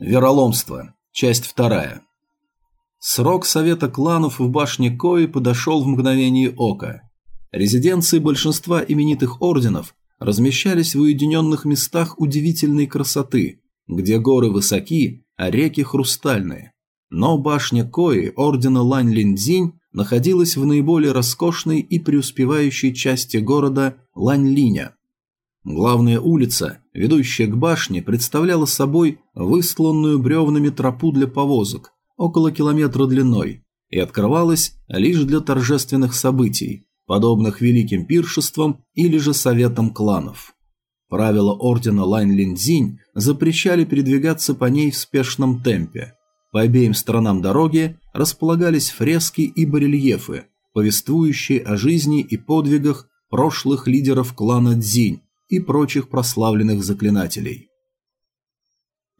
Вероломство. Часть вторая. Срок совета кланов в башне Кои подошел в мгновение ока. Резиденции большинства именитых орденов размещались в уединенных местах удивительной красоты, где горы высоки, а реки хрустальные. Но башня Кои ордена Лань Линдзинь находилась в наиболее роскошной и преуспевающей части города Лань Линя. Главная улица, ведущая к башне, представляла собой высланную бревнами тропу для повозок, около километра длиной, и открывалась лишь для торжественных событий, подобных великим пиршествам или же советам кланов. Правила ордена Лайн Линдзинь запрещали передвигаться по ней в спешном темпе. По обеим сторонам дороги располагались фрески и барельефы, повествующие о жизни и подвигах прошлых лидеров клана Дзинь, и прочих прославленных заклинателей.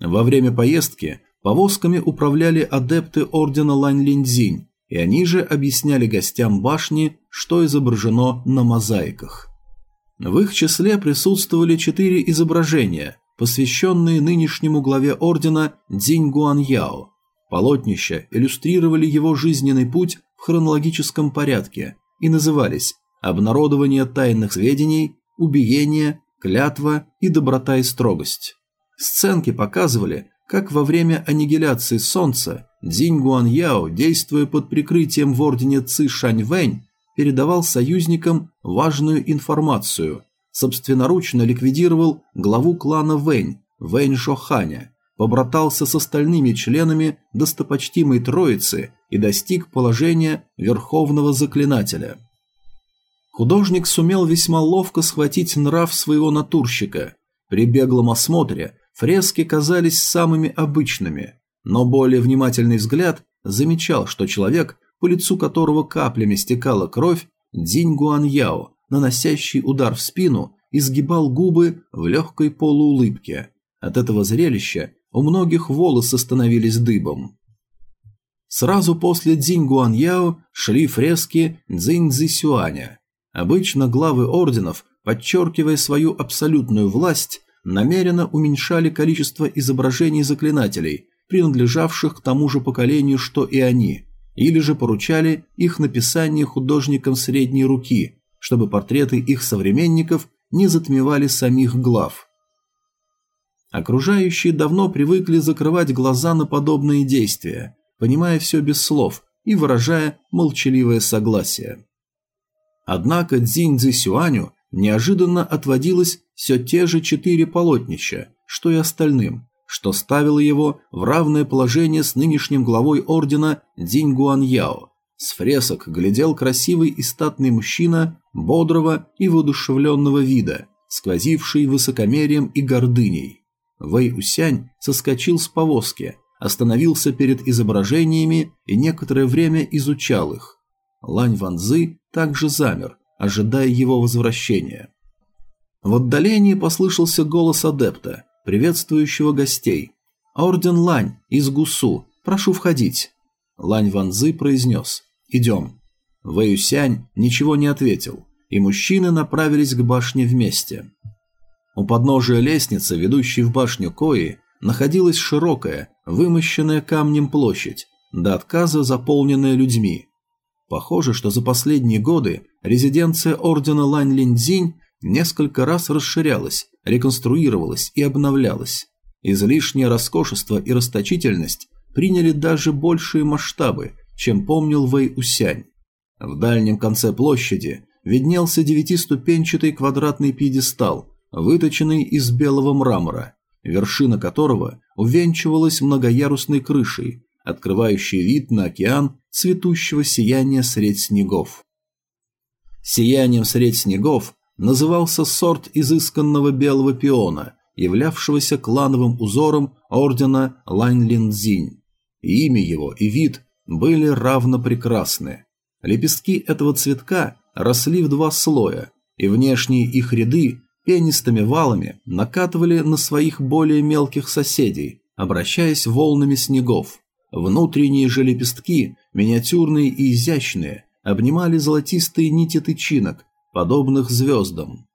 Во время поездки повозками управляли адепты ордена Лань Линьцзинь, и они же объясняли гостям башни, что изображено на мозаиках. В их числе присутствовали четыре изображения, посвященные нынешнему главе ордена Дзинь Гуаньяо. Полотнища иллюстрировали его жизненный путь в хронологическом порядке и назывались «Обнародование тайных сведений», убиение, клятва и доброта и строгость. Сценки показывали, как во время аннигиляции Солнца Дзинь Гуаньяо, действуя под прикрытием в ордене Ци Шаньвэнь, передавал союзникам важную информацию, собственноручно ликвидировал главу клана Вэнь, Вэнь Шоханя, побратался с остальными членами достопочтимой троицы и достиг положения верховного заклинателя. Художник сумел весьма ловко схватить нрав своего натурщика. При беглом осмотре фрески казались самыми обычными, но более внимательный взгляд замечал, что человек, по лицу которого каплями стекала кровь, Динь Гуаньяо, наносящий удар в спину, изгибал губы в легкой полуулыбке. От этого зрелища у многих волосы становились дыбом. Сразу после Дзинь Гуаньяо шли фрески Цзинь Цзисюаня – Обычно главы орденов, подчеркивая свою абсолютную власть, намеренно уменьшали количество изображений заклинателей, принадлежавших к тому же поколению, что и они, или же поручали их написание художникам средней руки, чтобы портреты их современников не затмевали самих глав. Окружающие давно привыкли закрывать глаза на подобные действия, понимая все без слов и выражая молчаливое согласие. Однако Цзинь Сюаню неожиданно отводилось все те же четыре полотнища, что и остальным, что ставило его в равное положение с нынешним главой ордена Динь Гуаньяо. С фресок глядел красивый и статный мужчина бодрого и воодушевленного вида, сквозивший высокомерием и гордыней. Вэй Усянь соскочил с повозки, остановился перед изображениями и некоторое время изучал их. Лань Ванзы также замер, ожидая его возвращения. В отдалении послышался голос адепта, приветствующего гостей. «Орден Лань из Гусу, прошу входить». Лань Ванзы произнес «Идем». Вэюсянь ничего не ответил, и мужчины направились к башне вместе. У подножия лестницы, ведущей в башню Кои, находилась широкая, вымощенная камнем площадь, до отказа заполненная людьми. Похоже, что за последние годы резиденция ордена Лань Линдзинь несколько раз расширялась, реконструировалась и обновлялась. Излишнее роскошество и расточительность приняли даже большие масштабы, чем помнил Вэй Усянь. В дальнем конце площади виднелся девятиступенчатый квадратный пьедестал, выточенный из белого мрамора, вершина которого увенчивалась многоярусной крышей, открывающей вид на океан цветущего сияния средь снегов. Сиянием средь снегов назывался сорт изысканного белого пиона, являвшегося клановым узором ордена Лань-Линзинь. Имя его и вид были равно прекрасны. Лепестки этого цветка росли в два слоя, и внешние их ряды пенистыми валами накатывали на своих более мелких соседей, обращаясь волнами снегов. Внутренние же лепестки, миниатюрные и изящные, обнимали золотистые нити тычинок, подобных звездам.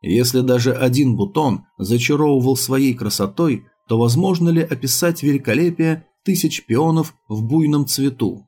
Если даже один бутон зачаровывал своей красотой, то возможно ли описать великолепие тысяч пионов в буйном цвету?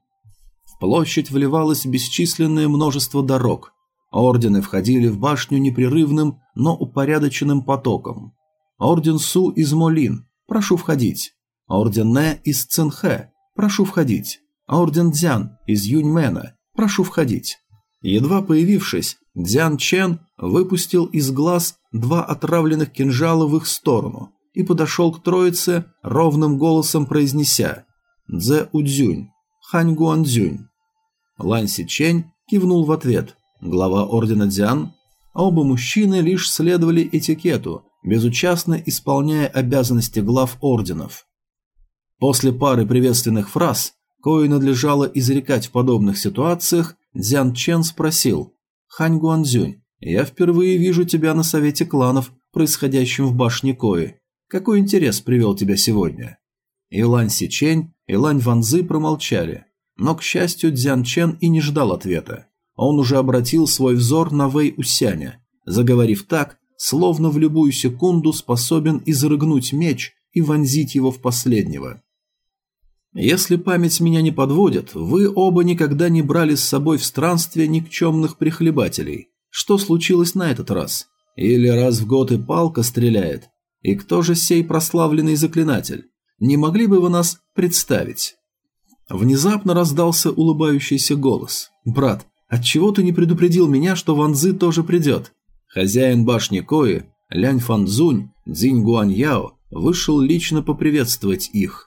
В площадь вливалось бесчисленное множество дорог. Ордены входили в башню непрерывным, но упорядоченным потоком. Орден Су из Молин, прошу входить. Орден Не из Цинхэ, прошу входить. Орден Дзян из Юньмена, прошу входить. Едва появившись, Дзян Чен выпустил из глаз два отравленных кинжала в их сторону и подошел к троице, ровным голосом произнеся «Дзе Удзюнь, Хань Гуанзюнь». Лань Сичень кивнул в ответ. Глава ордена Дзян. Оба мужчины лишь следовали этикету, безучастно исполняя обязанности глав орденов. После пары приветственных фраз, кое надлежало изрекать в подобных ситуациях, Дзян Чен спросил «Хань Гуанзюнь, я впервые вижу тебя на совете кланов, происходящем в башне Кои. Какой интерес привел тебя сегодня?» Илань Сичень и Лань Ванзы промолчали, но, к счастью, Дзян Чен и не ждал ответа. Он уже обратил свой взор на Вэй Усяня, заговорив так, словно в любую секунду способен изрыгнуть меч и вонзить его в последнего. Если память меня не подводит, вы оба никогда не брали с собой в странстве никчемных прихлебателей. Что случилось на этот раз? Или раз в год и палка стреляет? И кто же сей прославленный заклинатель? Не могли бы вы нас представить? Внезапно раздался улыбающийся голос. «Брат, отчего ты не предупредил меня, что Ван Цзы тоже придет?» Хозяин башни Кои, Лянь Фанзунь, Цзинь Гуаньяо, вышел лично поприветствовать их.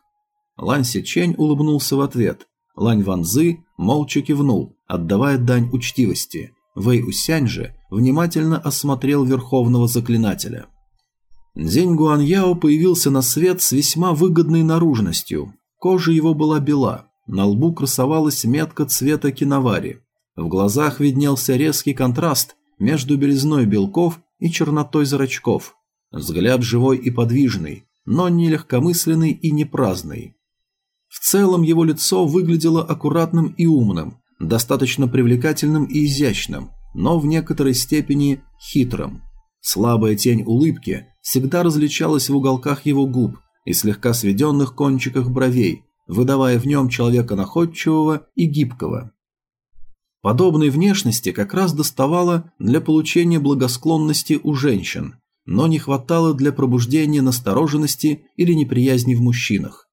Лань Сичень улыбнулся в ответ. Лань Ванзы молча кивнул, отдавая дань учтивости. Вэй Усянь же внимательно осмотрел верховного заклинателя. День Гуаньяо появился на свет с весьма выгодной наружностью. Кожа его была бела, на лбу красовалась метка цвета киновари. В глазах виднелся резкий контраст между белизной белков и чернотой зрачков. Взгляд живой и подвижный, но не легкомысленный и не праздный. В целом его лицо выглядело аккуратным и умным, достаточно привлекательным и изящным, но в некоторой степени хитрым. Слабая тень улыбки всегда различалась в уголках его губ и слегка сведенных кончиках бровей, выдавая в нем человека находчивого и гибкого. Подобной внешности как раз доставало для получения благосклонности у женщин, но не хватало для пробуждения настороженности или неприязни в мужчинах.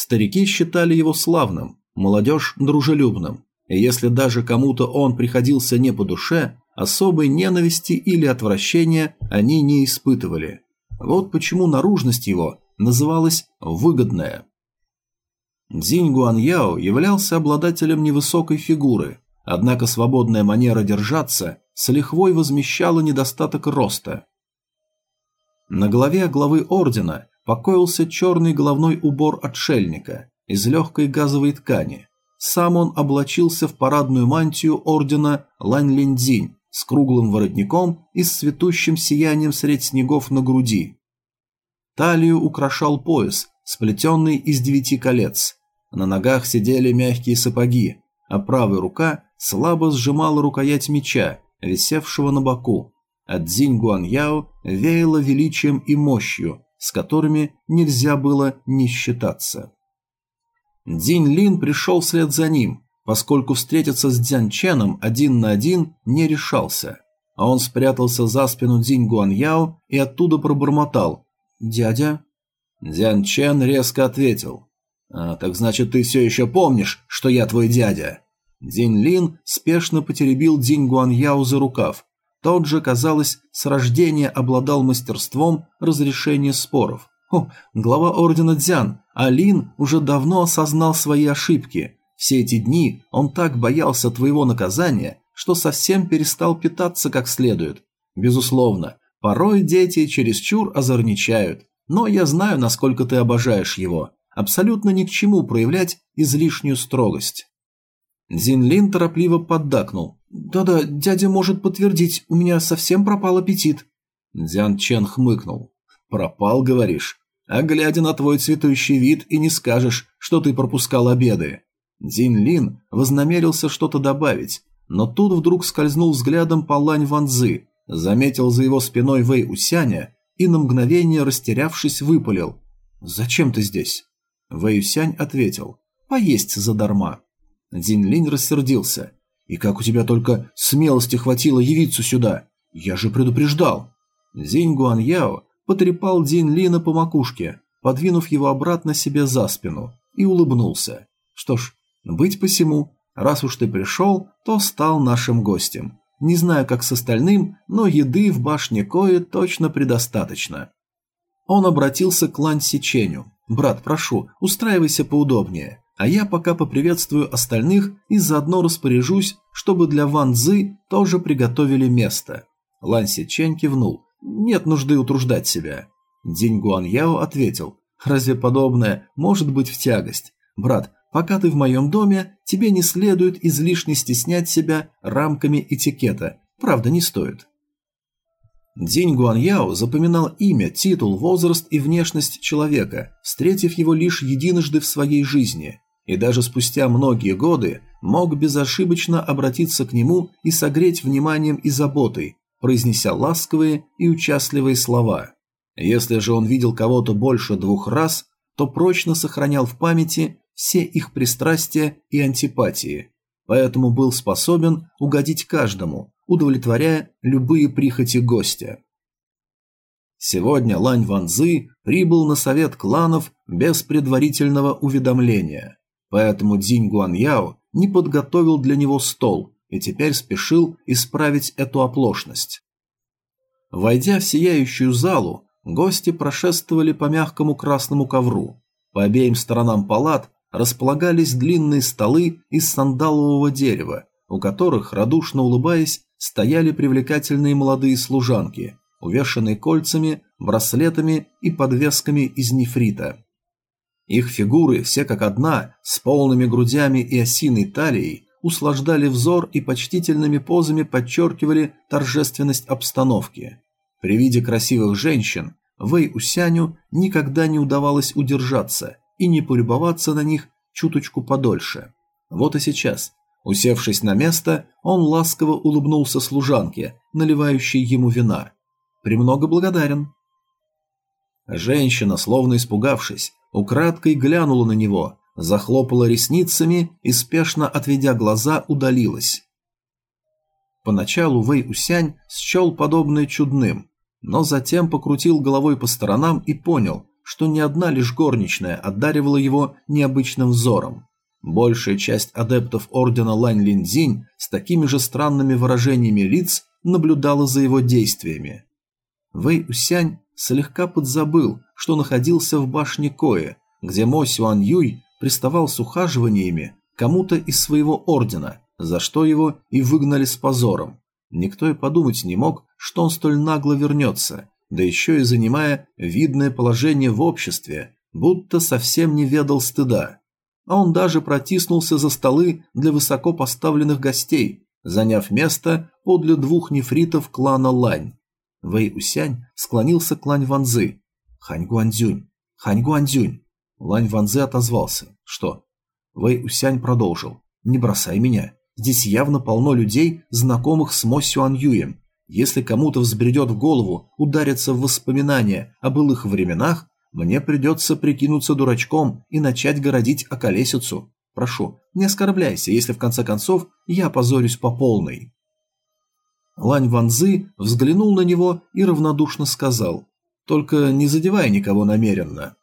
Старики считали его славным, молодежь – дружелюбным, и если даже кому-то он приходился не по душе, особой ненависти или отвращения они не испытывали. Вот почему наружность его называлась «выгодная». Дзинь Гуаньяо являлся обладателем невысокой фигуры, однако свободная манера держаться с лихвой возмещала недостаток роста. На голове главы ордена покоился черный головной убор отшельника из легкой газовой ткани. Сам он облачился в парадную мантию ордена Лань Линдзинь с круглым воротником и с цветущим сиянием средь снегов на груди. Талию украшал пояс, сплетенный из девяти колец. На ногах сидели мягкие сапоги, а правая рука слабо сжимала рукоять меча, висевшего на боку. От Цзинь Гуаньяо веяло величием и мощью, с которыми нельзя было не считаться. Динь Лин пришел вслед за ним, поскольку встретиться с Дзян Ченом один на один не решался, а он спрятался за спину Динь Гуаньяо и оттуда пробормотал «Дядя?». Дзян Чен резко ответил «А, так значит ты все еще помнишь, что я твой дядя?» Динь Лин спешно потеребил Динь Гуаньяо за рукав, тот же, казалось, с рождения обладал мастерством разрешения споров. О, глава ордена Дзян, Алин уже давно осознал свои ошибки. Все эти дни он так боялся твоего наказания, что совсем перестал питаться как следует. Безусловно, порой дети чересчур озорничают, но я знаю, насколько ты обожаешь его. Абсолютно ни к чему проявлять излишнюю строгость. Зинлин торопливо поддакнул. «Да-да, дядя может подтвердить, у меня совсем пропал аппетит». Дзян Чен хмыкнул. «Пропал, говоришь? А глядя на твой цветущий вид и не скажешь, что ты пропускал обеды». Дзин Лин вознамерился что-то добавить, но тут вдруг скользнул взглядом по Лань Ванзы, заметил за его спиной Вэй Усяня и на мгновение растерявшись выпалил. «Зачем ты здесь?» Вэйюсянь ответил. «Поесть задарма». Дзинь рассердился. «И как у тебя только смелости хватило явиться сюда? Я же предупреждал!» Зинь Гуаньяо потрепал Дин Лина по макушке, подвинув его обратно себе за спину, и улыбнулся. «Что ж, быть посему, раз уж ты пришел, то стал нашим гостем. Не знаю, как с остальным, но еды в башне Кои точно предостаточно». Он обратился к Лань Сиченю. «Брат, прошу, устраивайся поудобнее а я пока поприветствую остальных и заодно распоряжусь, чтобы для Ван Цзы тоже приготовили место. Лан Сичень кивнул. Нет нужды утруждать себя. Динь Гуан Яо ответил. Разве подобное может быть в тягость? Брат, пока ты в моем доме, тебе не следует излишне стеснять себя рамками этикета. Правда, не стоит. Динь Гуаньяо запоминал имя, титул, возраст и внешность человека, встретив его лишь единожды в своей жизни и даже спустя многие годы мог безошибочно обратиться к нему и согреть вниманием и заботой, произнеся ласковые и участливые слова. Если же он видел кого-то больше двух раз, то прочно сохранял в памяти все их пристрастия и антипатии, поэтому был способен угодить каждому, удовлетворяя любые прихоти гостя. Сегодня Лань Ванзы прибыл на совет кланов без предварительного уведомления. Поэтому Динь Гуаньяо не подготовил для него стол и теперь спешил исправить эту оплошность. Войдя в сияющую залу, гости прошествовали по мягкому красному ковру. По обеим сторонам палат располагались длинные столы из сандалового дерева, у которых, радушно улыбаясь, стояли привлекательные молодые служанки, увешанные кольцами, браслетами и подвесками из нефрита. Их фигуры, все как одна, с полными грудями и осиной талией, услаждали взор и почтительными позами подчеркивали торжественность обстановки. При виде красивых женщин Вэй Усяню никогда не удавалось удержаться и не полюбоваться на них чуточку подольше. Вот и сейчас, усевшись на место, он ласково улыбнулся служанке, наливающей ему вина. «Премного благодарен». Женщина, словно испугавшись, украдкой глянула на него, захлопала ресницами и, спешно отведя глаза, удалилась. Поначалу Вэй Усянь счел подобное чудным, но затем покрутил головой по сторонам и понял, что не одна лишь горничная одаривала его необычным взором. Большая часть адептов ордена Лань Линдзинь с такими же странными выражениями лиц наблюдала за его действиями. Вэй Усянь слегка подзабыл, что находился в башне Коэ, где Мо Сюан Юй приставал с ухаживаниями кому-то из своего ордена, за что его и выгнали с позором. Никто и подумать не мог, что он столь нагло вернется, да еще и занимая видное положение в обществе, будто совсем не ведал стыда. А он даже протиснулся за столы для высоко поставленных гостей, заняв место подле двух нефритов клана Лань. Вэй Усянь склонился к Лань Ванзы. «Хань Гуанзюнь! Хань Гуанзюнь!» Лань Ванзы отозвался. «Что?» Вэй Усянь продолжил. «Не бросай меня. Здесь явно полно людей, знакомых с Мо Сюан Юем. Если кому-то взбредет в голову удариться в воспоминания о былых временах, мне придется прикинуться дурачком и начать городить околесицу. Прошу, не оскорбляйся, если в конце концов я позорюсь по полной». Лань Ванзы взглянул на него и равнодушно сказал «Только не задевай никого намеренно».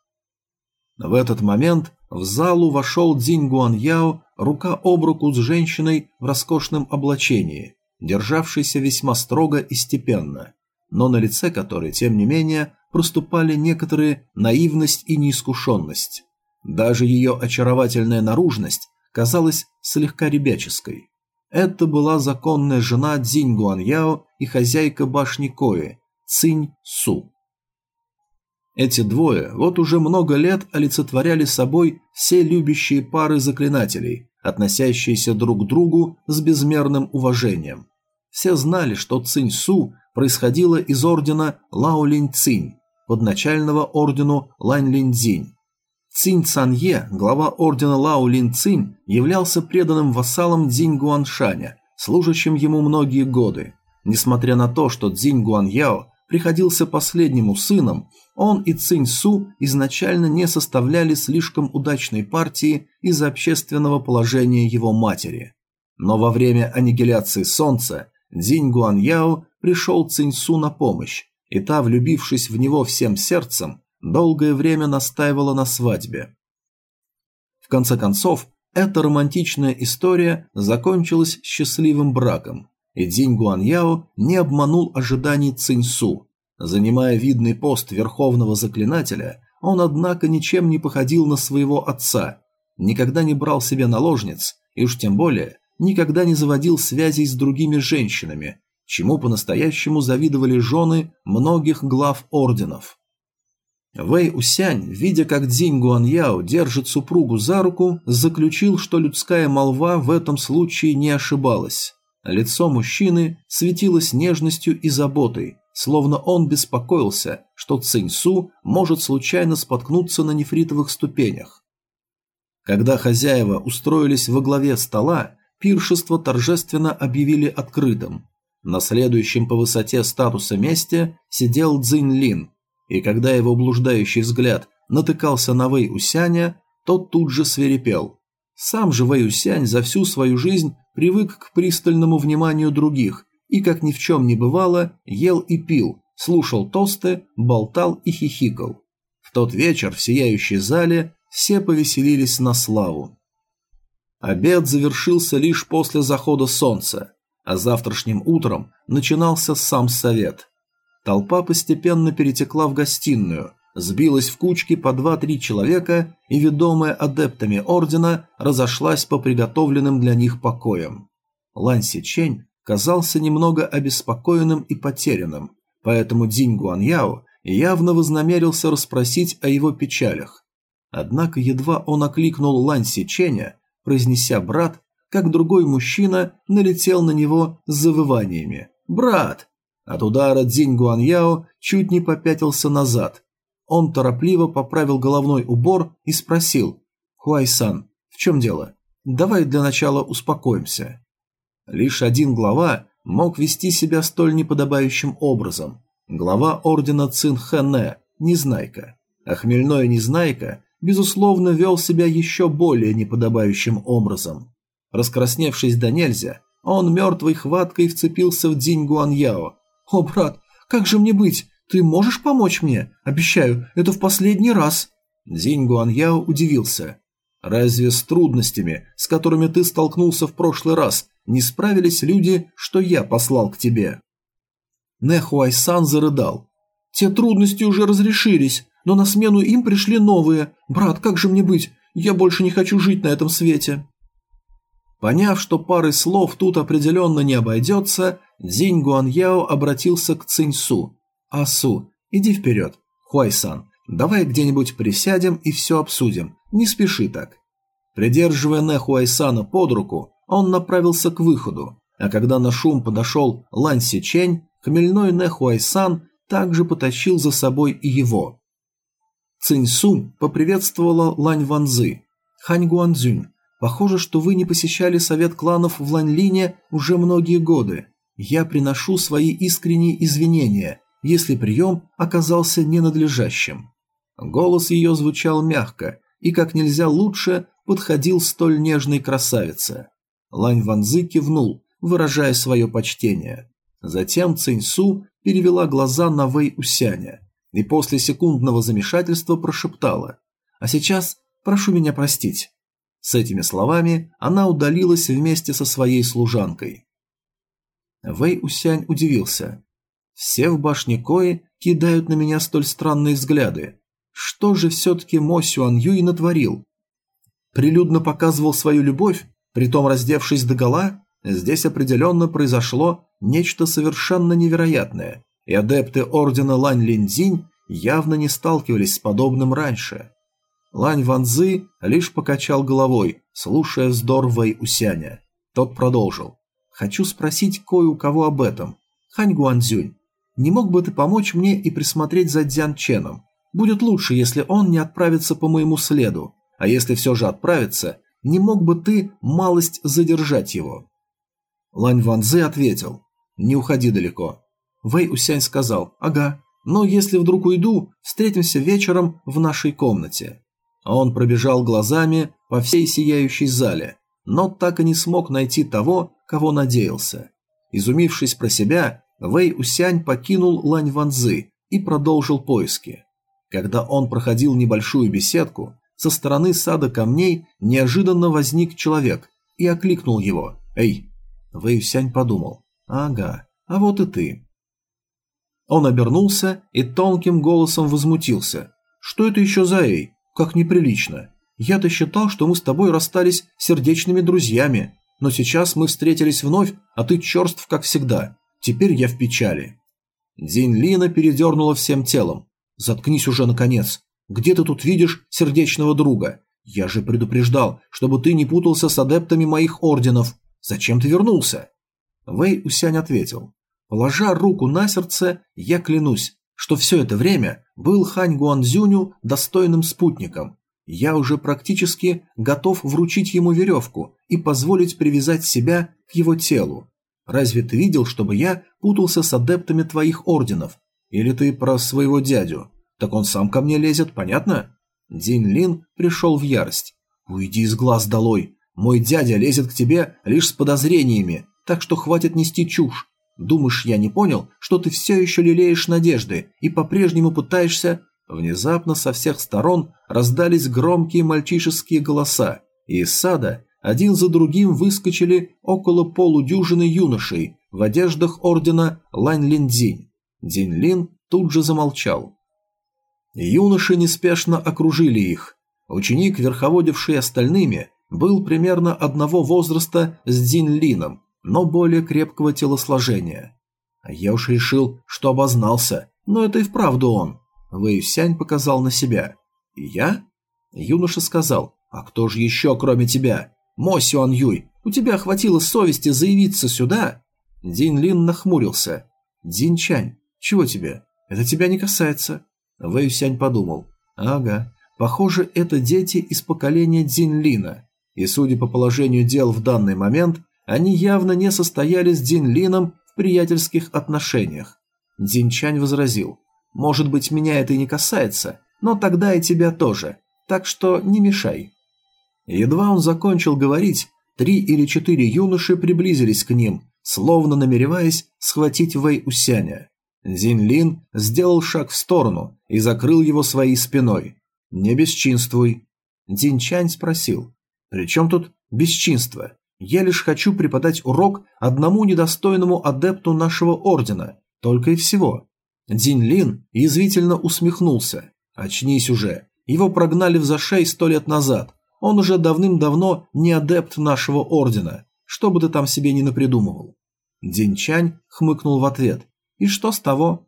В этот момент в залу вошел Дзинь Гуан Яо рука об руку с женщиной в роскошном облачении, державшейся весьма строго и степенно, но на лице которой, тем не менее, проступали некоторые наивность и неискушенность. Даже ее очаровательная наружность казалась слегка ребяческой. Это была законная жена Цзинь Гуаньяо и хозяйка башни Кои, Цинь Су. Эти двое вот уже много лет олицетворяли собой все любящие пары заклинателей, относящиеся друг к другу с безмерным уважением. Все знали, что Цинь Су происходила из ордена Лао Линь Цинь, подначального ордену Лань Линь Цзинь. Цинь Цанье, глава ордена Лао Лин Цинь, являлся преданным вассалом Цзинь Гуаншаня, служащим ему многие годы. Несмотря на то, что Цзинь Гуаньяо приходился последнему сыном, он и Цинь Су изначально не составляли слишком удачной партии из-за общественного положения его матери. Но во время аннигиляции солнца Динь Гуаньяо пришел Цинь Су на помощь, и та, влюбившись в него всем сердцем, долгое время настаивала на свадьбе. В конце концов, эта романтичная история закончилась счастливым браком, и Динь Гуаньяо не обманул ожиданий Циньсу. Занимая видный пост верховного заклинателя, он, однако, ничем не походил на своего отца, никогда не брал себе наложниц, и уж тем более никогда не заводил связей с другими женщинами, чему по-настоящему завидовали жены многих глав орденов. Вэй Усянь, видя, как Дзинь Гуаньяо держит супругу за руку, заключил, что людская молва в этом случае не ошибалась. Лицо мужчины светилось нежностью и заботой, словно он беспокоился, что Цинь Су может случайно споткнуться на нефритовых ступенях. Когда хозяева устроились во главе стола, пиршество торжественно объявили открытым. На следующем по высоте статуса месте сидел Цзинь Лин – и когда его блуждающий взгляд натыкался на Вэй Усяня, тот тут же свирепел. Сам же Вэй Усянь за всю свою жизнь привык к пристальному вниманию других и, как ни в чем не бывало, ел и пил, слушал тосты, болтал и хихикал. В тот вечер в сияющей зале все повеселились на славу. Обед завершился лишь после захода солнца, а завтрашним утром начинался сам совет – Толпа постепенно перетекла в гостиную, сбилась в кучки по два-три человека и, ведомая адептами ордена, разошлась по приготовленным для них покоям. Лан Сичень казался немного обеспокоенным и потерянным, поэтому Динь Гуаньяо явно вознамерился расспросить о его печалях. Однако едва он окликнул Лан Сиченя, произнеся «брат», как другой мужчина налетел на него с завываниями. «Брат, от удара Дзинь Гуаньяо чуть не попятился назад. Он торопливо поправил головной убор и спросил. «Хуайсан, в чем дело? Давай для начала успокоимся». Лишь один глава мог вести себя столь неподобающим образом. Глава ордена Цин Хэне, Незнайка. А хмельной Незнайка, безусловно, вел себя еще более неподобающим образом. Раскрасневшись до нельзя, он мертвой хваткой вцепился в Динь Гуаньяо, «О, брат, как же мне быть? Ты можешь помочь мне? Обещаю, это в последний раз». Дзинь Гуаньяо удивился. «Разве с трудностями, с которыми ты столкнулся в прошлый раз, не справились люди, что я послал к тебе?» Нэхуайсан зарыдал. «Те трудности уже разрешились, но на смену им пришли новые. Брат, как же мне быть? Я больше не хочу жить на этом свете». Поняв, что пары слов тут определенно не обойдется, Дзинь Гуаньяо обратился к Циньсу. «Асу, иди вперед. Хуайсан, давай где-нибудь присядем и все обсудим. Не спеши так». Придерживая Нэ Хуайсана под руку, он направился к выходу, а когда на шум подошел Лань Сичень, хмельной Нэ Хуайсан также потащил за собой и его. Циньсу поприветствовала Лань Ванзы. Хань Гуанзюнь, похоже, что вы не посещали совет кланов в Ланьлине уже многие годы. Я приношу свои искренние извинения, если прием оказался ненадлежащим». Голос ее звучал мягко и как нельзя лучше подходил столь нежной красавице. Лань Ванзы кивнул, выражая свое почтение. Затем Циньсу перевела глаза на Вэй Усяня и после секундного замешательства прошептала «А сейчас прошу меня простить». С этими словами она удалилась вместе со своей служанкой. Вэй Усянь удивился. «Все в башне Кои кидают на меня столь странные взгляды. Что же все-таки Мо Сюан Юй натворил? Прилюдно показывал свою любовь, притом раздевшись догола? Здесь определенно произошло нечто совершенно невероятное, и адепты ордена Лань Линдзинь явно не сталкивались с подобным раньше». Лань Ванзы лишь покачал головой, слушая вздор Вэй Усяня. Тот продолжил. Хочу спросить кое у кого об этом. Хань Гуанзюнь, не мог бы ты помочь мне и присмотреть за Дзян Ченом? Будет лучше, если он не отправится по моему следу. А если все же отправится, не мог бы ты малость задержать его?» Лань Ванзы ответил. «Не уходи далеко». Вэй Усянь сказал «Ага, но если вдруг уйду, встретимся вечером в нашей комнате». Он пробежал глазами по всей сияющей зале, но так и не смог найти того, кого надеялся. Изумившись про себя, Вэй Усянь покинул Лань Ванзы и продолжил поиски. Когда он проходил небольшую беседку, со стороны сада камней неожиданно возник человек и окликнул его «Эй!». Вэй Усянь подумал «Ага, а вот и ты». Он обернулся и тонким голосом возмутился. «Что это еще за Эй? Как неприлично. Я-то считал, что мы с тобой расстались сердечными друзьями, но сейчас мы встретились вновь, а ты черств, как всегда. Теперь я в печали». Дин Лина передернула всем телом. «Заткнись уже, наконец. Где ты тут видишь сердечного друга? Я же предупреждал, чтобы ты не путался с адептами моих орденов. Зачем ты вернулся?» Вэй Усянь ответил. «Положа руку на сердце, я клянусь, что все это время был Хань Гуанзюню достойным спутником. Я уже практически готов вручить ему веревку и позволить привязать себя к его телу. Разве ты видел, чтобы я путался с адептами твоих орденов? Или ты про своего дядю? Так он сам ко мне лезет, понятно? Дин Лин пришел в ярость. Уйди из глаз долой. Мой дядя лезет к тебе лишь с подозрениями, так что хватит нести чушь. Думаешь, я не понял, что ты все еще лелеешь надежды и по-прежнему пытаешься Внезапно со всех сторон раздались громкие мальчишеские голоса, и из сада один за другим выскочили около полудюжины юношей в одеждах ордена Лань Линдзинь. Дин Лин тут же замолчал. Юноши неспешно окружили их. Ученик, верховодивший остальными, был примерно одного возраста с Дин Лином, но более крепкого телосложения. Я уж решил, что обознался, но это и вправду он. Вэй Сянь показал на себя. «Я?» Юноша сказал, «А кто же еще, кроме тебя? Мо Сюан Юй, у тебя хватило совести заявиться сюда?» Дин Лин нахмурился. «Дин Чань, чего тебе? Это тебя не касается». Вэй Сянь подумал, «Ага, похоже, это дети из поколения Дин Лина». И судя по положению дел в данный момент, они явно не состояли с Дин Лином в приятельских отношениях. Дин Чань возразил, может быть, меня это и не касается, но тогда и тебя тоже, так что не мешай». Едва он закончил говорить, три или четыре юноши приблизились к ним, словно намереваясь схватить Вэй Усяня. Дин Лин сделал шаг в сторону и закрыл его своей спиной. «Не бесчинствуй». Дин Чань спросил, «При чем тут бесчинство? Я лишь хочу преподать урок одному недостойному адепту нашего ордена, только и всего. Дин Лин язвительно усмехнулся. «Очнись уже. Его прогнали в зашей сто лет назад. Он уже давным-давно не адепт нашего ордена. Что бы ты там себе не напридумывал». Дин Чань хмыкнул в ответ. «И что с того?»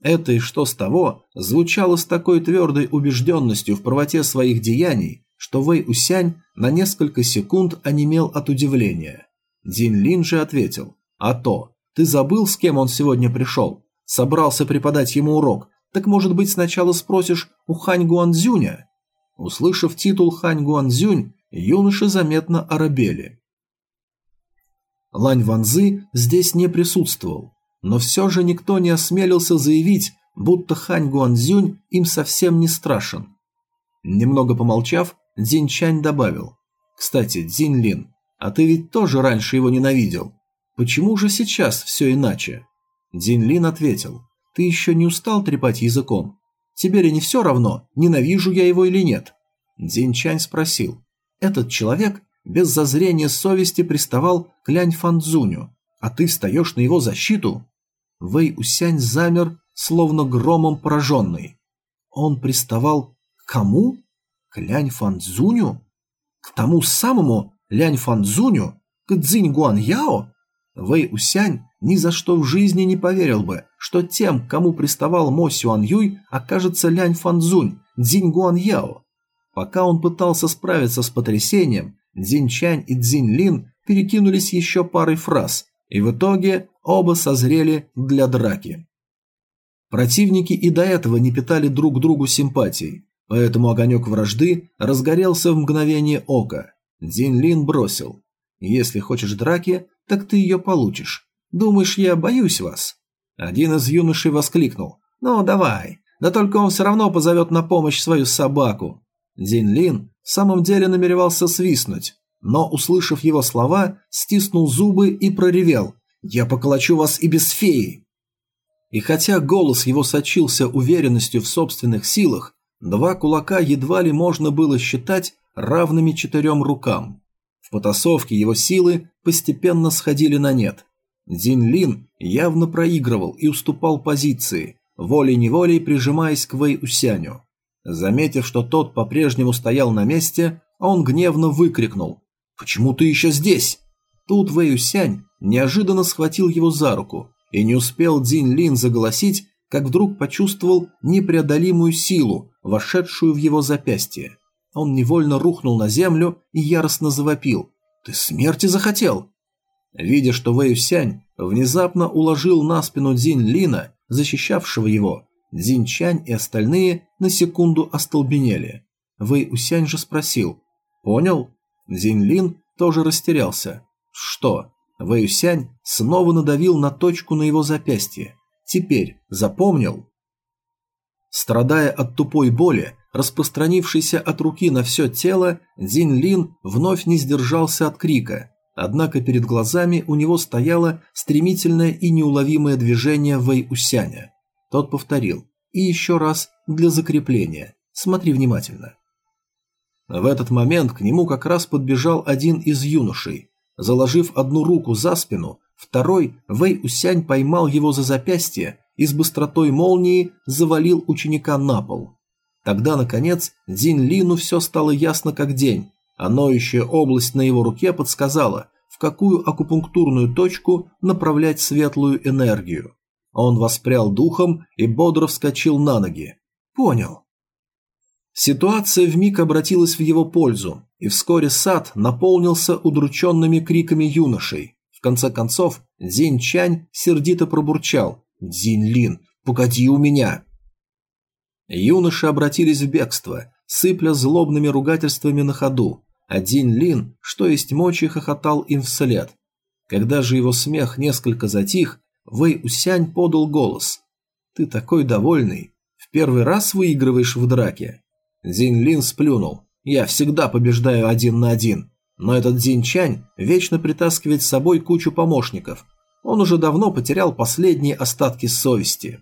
Это «и что с того» звучало с такой твердой убежденностью в правоте своих деяний, что Вэй Усянь на несколько секунд онемел от удивления. Дин Лин же ответил. «А то, ты забыл, с кем он сегодня пришел? Собрался преподать ему урок, так может быть сначала спросишь у Хань Гуанзюня? Услышав титул Хань Гуанзюнь, юноши заметно оробели. Лань Ванзы здесь не присутствовал, но все же никто не осмелился заявить, будто Хань Гуанзюнь им совсем не страшен. Немного помолчав, Дин Чань добавил. «Кстати, Дин Лин, а ты ведь тоже раньше его ненавидел. Почему же сейчас все иначе?» Дин Лин ответил, «Ты еще не устал трепать языком? Тебе ли не все равно, ненавижу я его или нет?» Дин Чань спросил, «Этот человек без зазрения совести приставал к Лянь Фанцзуню, а ты встаешь на его защиту?» Вэй Усянь замер, словно громом пораженный. Он приставал к кому? К Лянь Фанцзуню? К тому самому Лянь Фанцзуню? К Цзинь Гуан Яо? Вэй Усянь ни за что в жизни не поверил бы, что тем, кому приставал Мо Сюан Юй, окажется Лянь Фанзунь, Цзинь Гуан Яо. Пока он пытался справиться с потрясением, Цзинь Чань и Цзинь Лин перекинулись еще парой фраз, и в итоге оба созрели для драки. Противники и до этого не питали друг другу симпатий, поэтому огонек вражды разгорелся в мгновение ока. Цзинь Лин бросил. «Если хочешь драки, так ты ее получишь. Думаешь, я боюсь вас?» Один из юношей воскликнул. «Ну, давай, да только он все равно позовет на помощь свою собаку». Дзин Лин в самом деле намеревался свистнуть, но, услышав его слова, стиснул зубы и проревел «Я поколочу вас и без феи!» И хотя голос его сочился уверенностью в собственных силах, два кулака едва ли можно было считать равными четырем рукам. Потасовке его силы постепенно сходили на нет. Дзин Лин явно проигрывал и уступал позиции, волей-неволей прижимаясь к Вэй Усяню. Заметив, что тот по-прежнему стоял на месте, он гневно выкрикнул «Почему ты еще здесь?» Тут Вэй Усянь неожиданно схватил его за руку, и не успел Дзин Лин заголосить, как вдруг почувствовал непреодолимую силу, вошедшую в его запястье. Он невольно рухнул на землю и яростно завопил. «Ты смерти захотел?» Видя, что Вэй Сянь внезапно уложил на спину Дзин Лина, защищавшего его, Дзин Чань и остальные на секунду остолбенели. Вэй Усянь же спросил «Понял?» Дзин Лин тоже растерялся. «Что?» Вэйюсянь снова надавил на точку на его запястье. Теперь запомнил? Страдая от тупой боли, распространившейся от руки на все тело, Дзин Лин вновь не сдержался от крика. Однако перед глазами у него стояло стремительное и неуловимое движение Вэй Усяня. Тот повторил. И еще раз для закрепления. Смотри внимательно. В этот момент к нему как раз подбежал один из юношей. Заложив одну руку за спину, второй Вэй Усянь поймал его за запястье и с быстротой молнии завалил ученика на пол. Тогда, наконец, Дзин Лину все стало ясно как день, а ноющая область на его руке подсказала, в какую акупунктурную точку направлять светлую энергию. Он воспрял духом и бодро вскочил на ноги. «Понял». Ситуация вмиг обратилась в его пользу, и вскоре сад наполнился удрученными криками юношей. В конце концов, Дзинь Чань сердито пробурчал «Дзинь Лин, погоди у меня!» Юноши обратились в бегство, сыпля злобными ругательствами на ходу, а Дзинь Лин, что есть мочи, хохотал им вслед. Когда же его смех несколько затих, Вэй Усянь подал голос. «Ты такой довольный. В первый раз выигрываешь в драке?» Зин Лин сплюнул. «Я всегда побеждаю один на один. Но этот Зин Чань вечно притаскивает с собой кучу помощников. Он уже давно потерял последние остатки совести».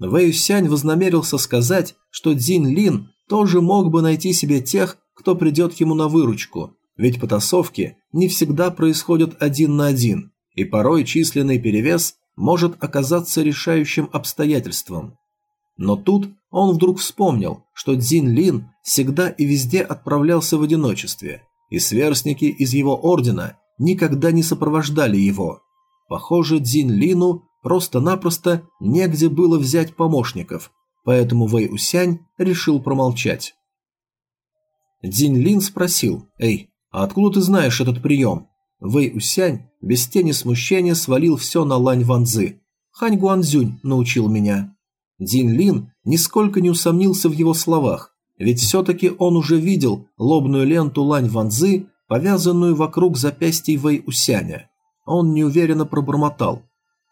Вэй Сянь вознамерился сказать, что Дзин Лин тоже мог бы найти себе тех, кто придет ему на выручку, ведь потасовки не всегда происходят один на один, и порой численный перевес может оказаться решающим обстоятельством. Но тут он вдруг вспомнил, что Дзин Лин всегда и везде отправлялся в одиночестве, и сверстники из его ордена никогда не сопровождали его. Похоже, Дзин Лину просто-напросто негде было взять помощников, поэтому Вэй Усянь решил промолчать. Дзин Лин спросил, «Эй, а откуда ты знаешь этот прием?» Вэй Усянь без тени смущения свалил все на Лань Ванзы. «Хань Гуанзюнь научил меня». Дин Лин нисколько не усомнился в его словах, ведь все-таки он уже видел лобную ленту Лань Ванзы, повязанную вокруг запястья Вэй Усяня. Он неуверенно пробормотал.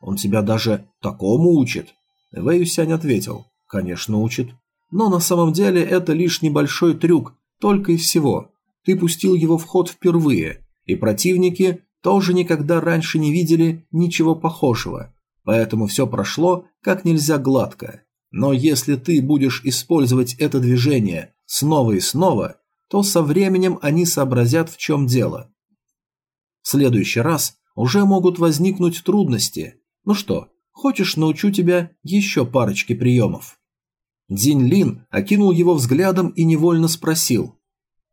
«Он тебя даже такому учит?» Вэй Усянь ответил. «Конечно учит. Но на самом деле это лишь небольшой трюк, только и всего. Ты пустил его в ход впервые, и противники тоже никогда раньше не видели ничего похожего поэтому все прошло как нельзя гладко. Но если ты будешь использовать это движение снова и снова, то со временем они сообразят, в чем дело. В следующий раз уже могут возникнуть трудности. Ну что, хочешь научу тебя еще парочки приемов? Дин Лин окинул его взглядом и невольно спросил.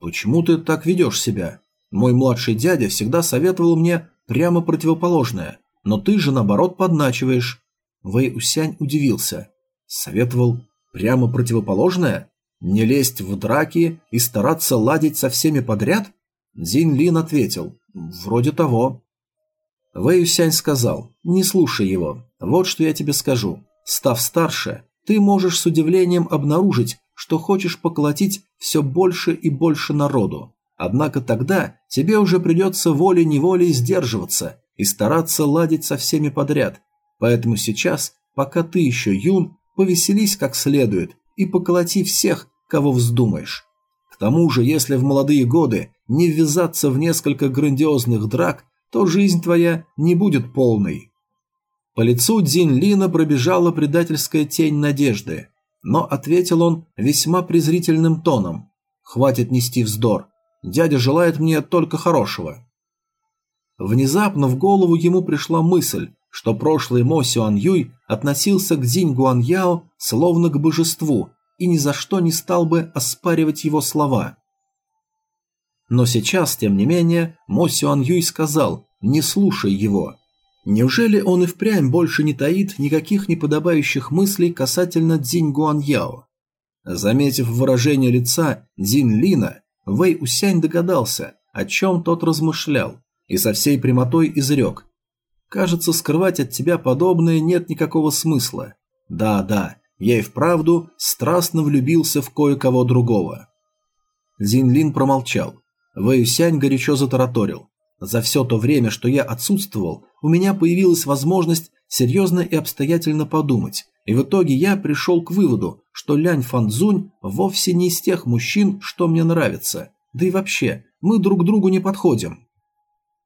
«Почему ты так ведешь себя? Мой младший дядя всегда советовал мне прямо противоположное. Но ты же, наоборот, подначиваешь. Вэй Усянь удивился. Советовал прямо противоположное? Не лезть в драки и стараться ладить со всеми подряд? Дзин Лин ответил. Вроде того. Вэй Усянь сказал. Не слушай его. Вот что я тебе скажу. Став старше, ты можешь с удивлением обнаружить, что хочешь поколотить все больше и больше народу. Однако тогда тебе уже придется волей-неволей сдерживаться и стараться ладить со всеми подряд. Поэтому сейчас, пока ты еще юн, повеселись как следует и поколоти всех, кого вздумаешь. К тому же, если в молодые годы не ввязаться в несколько грандиозных драк, то жизнь твоя не будет полной. По лицу Дзин Лина пробежала предательская тень надежды, но ответил он весьма презрительным тоном. «Хватит нести вздор. Дядя желает мне только хорошего». Внезапно в голову ему пришла мысль, что прошлый Мо Сюан Юй относился к Дзинь Гуан Яо словно к божеству и ни за что не стал бы оспаривать его слова. Но сейчас, тем не менее, Мо Сюан Юй сказал «не слушай его». Неужели он и впрямь больше не таит никаких неподобающих мыслей касательно Дзинь Гуан Яо? Заметив выражение лица Дзин Лина, Вэй Усянь догадался, о чем тот размышлял, и со всей прямотой изрек. «Кажется, скрывать от тебя подобное нет никакого смысла. Да, да, я и вправду страстно влюбился в кое-кого другого». Дзин Лин промолчал. Вэй Усянь горячо затараторил. За все то время, что я отсутствовал, у меня появилась возможность серьезно и обстоятельно подумать, и в итоге я пришел к выводу, что Лянь Фанцзунь вовсе не из тех мужчин, что мне нравится. Да и вообще, мы друг другу не подходим.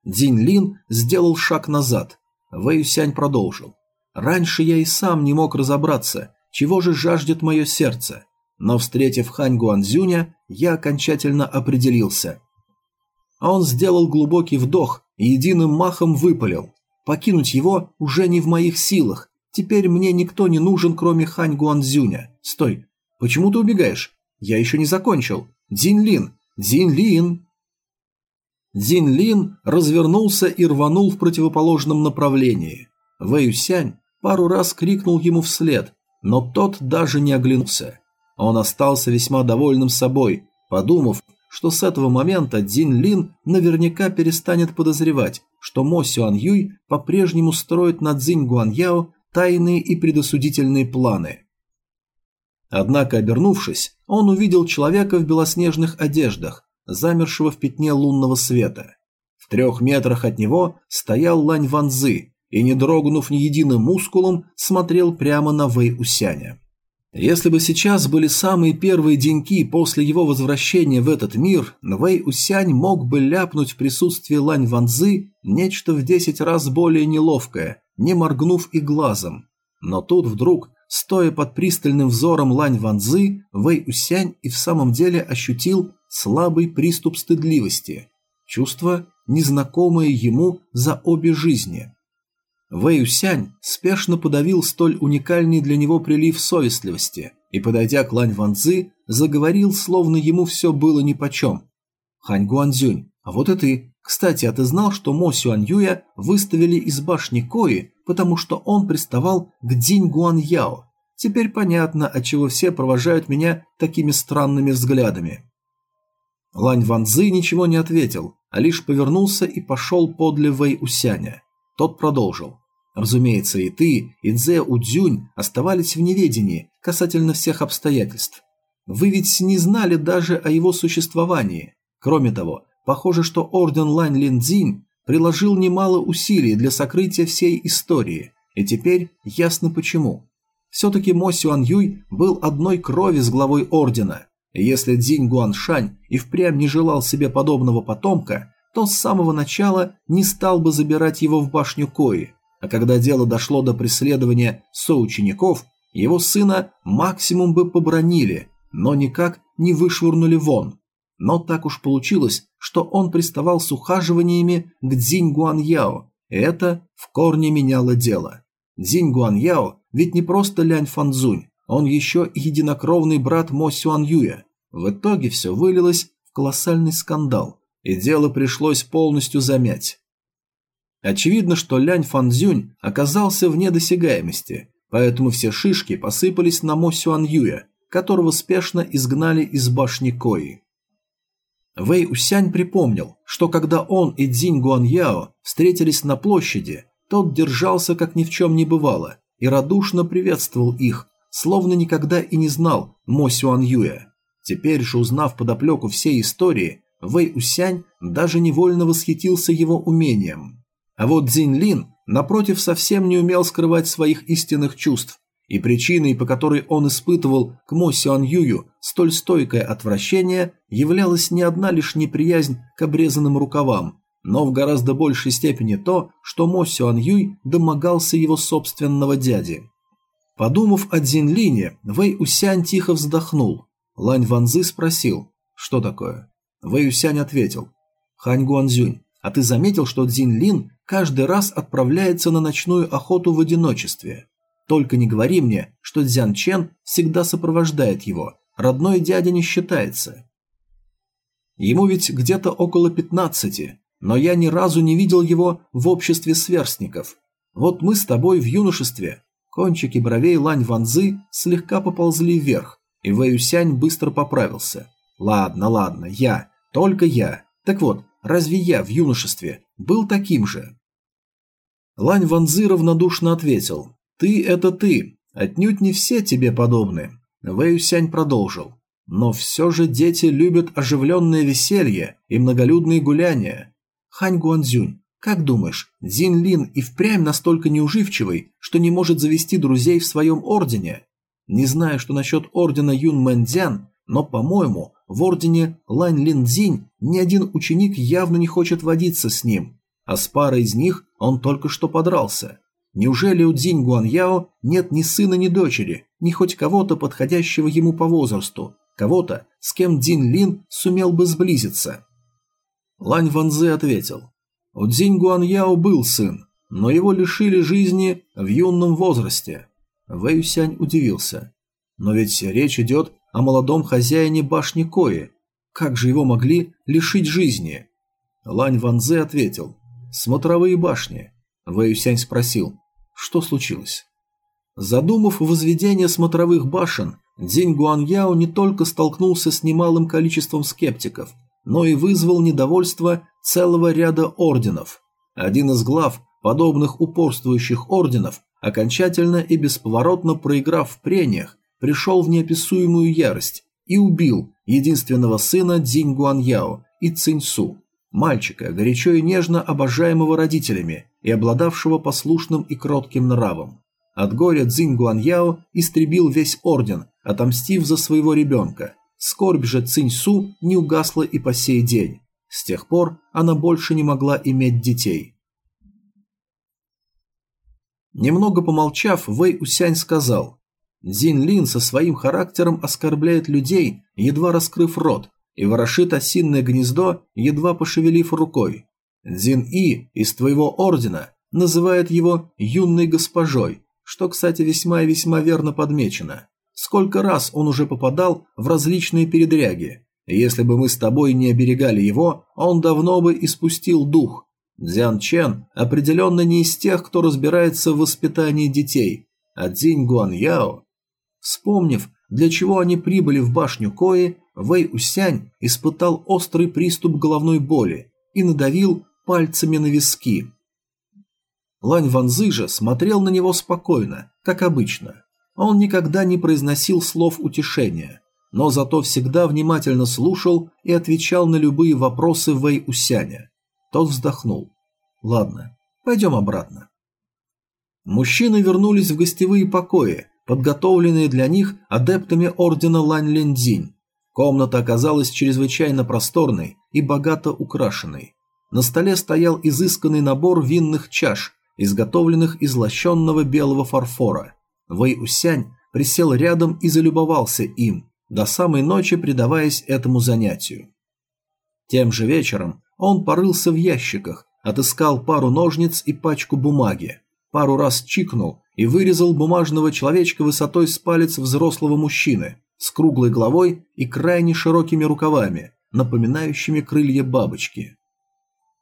Дин Лин сделал шаг назад. Вэй Сянь продолжил. Раньше я и сам не мог разобраться, чего же жаждет мое сердце. Но встретив Хань Гуанзюня, я окончательно определился – а он сделал глубокий вдох и единым махом выпалил. Покинуть его уже не в моих силах. Теперь мне никто не нужен, кроме Хань Гуанзюня. Стой, почему ты убегаешь? Я еще не закончил. Дзин Лин, Дзин Лин. Дзин Лин развернулся и рванул в противоположном направлении. Вэй Сянь пару раз крикнул ему вслед, но тот даже не оглянулся. Он остался весьма довольным собой, подумав, что с этого момента Дин Лин наверняка перестанет подозревать, что Мо Сюан Юй по-прежнему строит на Цзинь Гуаньяо тайные и предосудительные планы. Однако, обернувшись, он увидел человека в белоснежных одеждах, замершего в пятне лунного света. В трех метрах от него стоял Лань Ванзы и, не дрогнув ни единым мускулом, смотрел прямо на Вэй Усяня. Если бы сейчас были самые первые деньки после его возвращения в этот мир, Вэй Усянь мог бы ляпнуть в присутствии Лань Ванзы нечто в десять раз более неловкое, не моргнув и глазом. Но тут вдруг, стоя под пристальным взором Лань Ванзы, Вэй Усянь и в самом деле ощутил слабый приступ стыдливости. Чувство, незнакомое ему за обе жизни. Вэй Усянь спешно подавил столь уникальный для него прилив совестливости и, подойдя к Лань Ванзы, заговорил, словно ему все было нипочем. «Хань Гуанзюнь, а вот и ты. Кстати, а ты знал, что Мо Сюань Юя выставили из башни Кои, потому что он приставал к Динь Гуан Яо? Теперь понятно, отчего все провожают меня такими странными взглядами». Лань Ванзы ничего не ответил, а лишь повернулся и пошел подле Вэй Усяня. Тот продолжил. Разумеется, и ты, и Дзе Удзюнь оставались в неведении касательно всех обстоятельств. Вы ведь не знали даже о его существовании. Кроме того, похоже, что орден Лань Линдзинь приложил немало усилий для сокрытия всей истории, и теперь ясно почему. Все-таки Мо Сюан Юй был одной крови с главой ордена, и если Цзинь Гуаншань и впрямь не желал себе подобного потомка, то с самого начала не стал бы забирать его в башню Кои, а когда дело дошло до преследования соучеников, его сына максимум бы побронили, но никак не вышвырнули вон. Но так уж получилось, что он приставал с ухаживаниями к Цзинь Гуаньяо, и это в корне меняло дело. Цзинь Гуаньяо ведь не просто Лянь Фанзунь, он еще и единокровный брат Мо Сюан Юя. В итоге все вылилось в колоссальный скандал, и дело пришлось полностью замять. Очевидно, что Лянь Фанзюнь оказался вне досягаемости, поэтому все шишки посыпались на Мо Сюан Юя, которого спешно изгнали из башни Кои. Вэй Усянь припомнил, что когда он и Цзинь Гуаньяо встретились на площади, тот держался как ни в чем не бывало и радушно приветствовал их, словно никогда и не знал Мо Сюан Юя. Теперь же, узнав подоплеку всей истории, Вэй Усянь даже невольно восхитился его умением. А вот Цзинь Лин напротив, совсем не умел скрывать своих истинных чувств, и причиной, по которой он испытывал к Мо Сюан Юю столь стойкое отвращение, являлась не одна лишь неприязнь к обрезанным рукавам, но в гораздо большей степени то, что Мо Сюан Юй домогался его собственного дяди. Подумав о Дзинлине, Вэй Усянь тихо вздохнул. Лань Ванзы спросил, что такое. Вэй Усянь ответил, Хань Гуанзюнь, а ты заметил, что Дзинлин каждый раз отправляется на ночную охоту в одиночестве? Только не говори мне, что Дзян Чен всегда сопровождает его, родной дядя не считается. Ему ведь где-то около пятнадцати, но я ни разу не видел его в обществе сверстников. Вот мы с тобой в юношестве. Кончики бровей Лань Ванзы слегка поползли вверх, и Вэюсянь быстро поправился. Ладно, ладно, я, только я. Так вот, разве я в юношестве был таким же? Лань Ванзы равнодушно ответил. Ты – это ты, отнюдь не все тебе подобны. Вэюсянь продолжил. Но все же дети любят оживленное веселье и многолюдные гуляния. Хань Гуанзюнь, как думаешь, Зин Лин и впрямь настолько неуживчивый, что не может завести друзей в своем ордене? Не знаю, что насчет ордена Юн Мэнцзян, но, по-моему, в ордене Лань Лин Цзинь ни один ученик явно не хочет водиться с ним, а с парой из них он только что подрался. Неужели у Цзинь Гуаньяо нет ни сына, ни дочери, ни хоть кого-то, подходящего ему по возрасту, кого-то, с кем Дин Лин сумел бы сблизиться? Лань Ванзе ответил. У Цзинь Гуаньяо был сын, но его лишили жизни в юном возрасте. Вэй Сянь удивился. Но ведь речь идет о молодом хозяине башни Кои. Как же его могли лишить жизни? Лань Ванзе ответил. Смотровые башни. Вэй Сянь спросил. Что случилось? Задумав возведение смотровых башен, Дзинь Гуаньяо не только столкнулся с немалым количеством скептиков – но и вызвал недовольство целого ряда орденов. Один из глав подобных упорствующих орденов, окончательно и бесповоротно проиграв в прениях, пришел в неописуемую ярость и убил единственного сына Дзинь Гуаньяо и Циньсу, мальчика, горячо и нежно обожаемого родителями и обладавшего послушным и кротким нравом. От горя Цзинь Гуаньяо истребил весь орден, отомстив за своего ребенка, Скорбь же Циньсу не угасла и по сей день. С тех пор она больше не могла иметь детей. Немного помолчав, Вэй Усянь сказал, «Дзин Лин со своим характером оскорбляет людей, едва раскрыв рот, и ворошит осинное гнездо, едва пошевелив рукой. Дзин И из твоего ордена называет его юной госпожой, что, кстати, весьма и весьма верно подмечено. Сколько раз он уже попадал в различные передряги. Если бы мы с тобой не оберегали его, он давно бы испустил дух. Дзян Чен определенно не из тех, кто разбирается в воспитании детей. А Цзинь Гуан Яо... Вспомнив, для чего они прибыли в башню Кои, Вэй Усянь испытал острый приступ головной боли и надавил пальцами на виски. Лань Ванзы же смотрел на него спокойно, как обычно. Он никогда не произносил слов утешения, но зато всегда внимательно слушал и отвечал на любые вопросы Вэй Усяня. Тот вздохнул. «Ладно, пойдем обратно». Мужчины вернулись в гостевые покои, подготовленные для них адептами ордена Лань Линдзинь. Комната оказалась чрезвычайно просторной и богато украшенной. На столе стоял изысканный набор винных чаш, изготовленных из лощенного белого фарфора – Вэй Усянь присел рядом и залюбовался им, до самой ночи предаваясь этому занятию. Тем же вечером он порылся в ящиках, отыскал пару ножниц и пачку бумаги, пару раз чикнул и вырезал бумажного человечка высотой с палец взрослого мужчины, с круглой головой и крайне широкими рукавами, напоминающими крылья бабочки.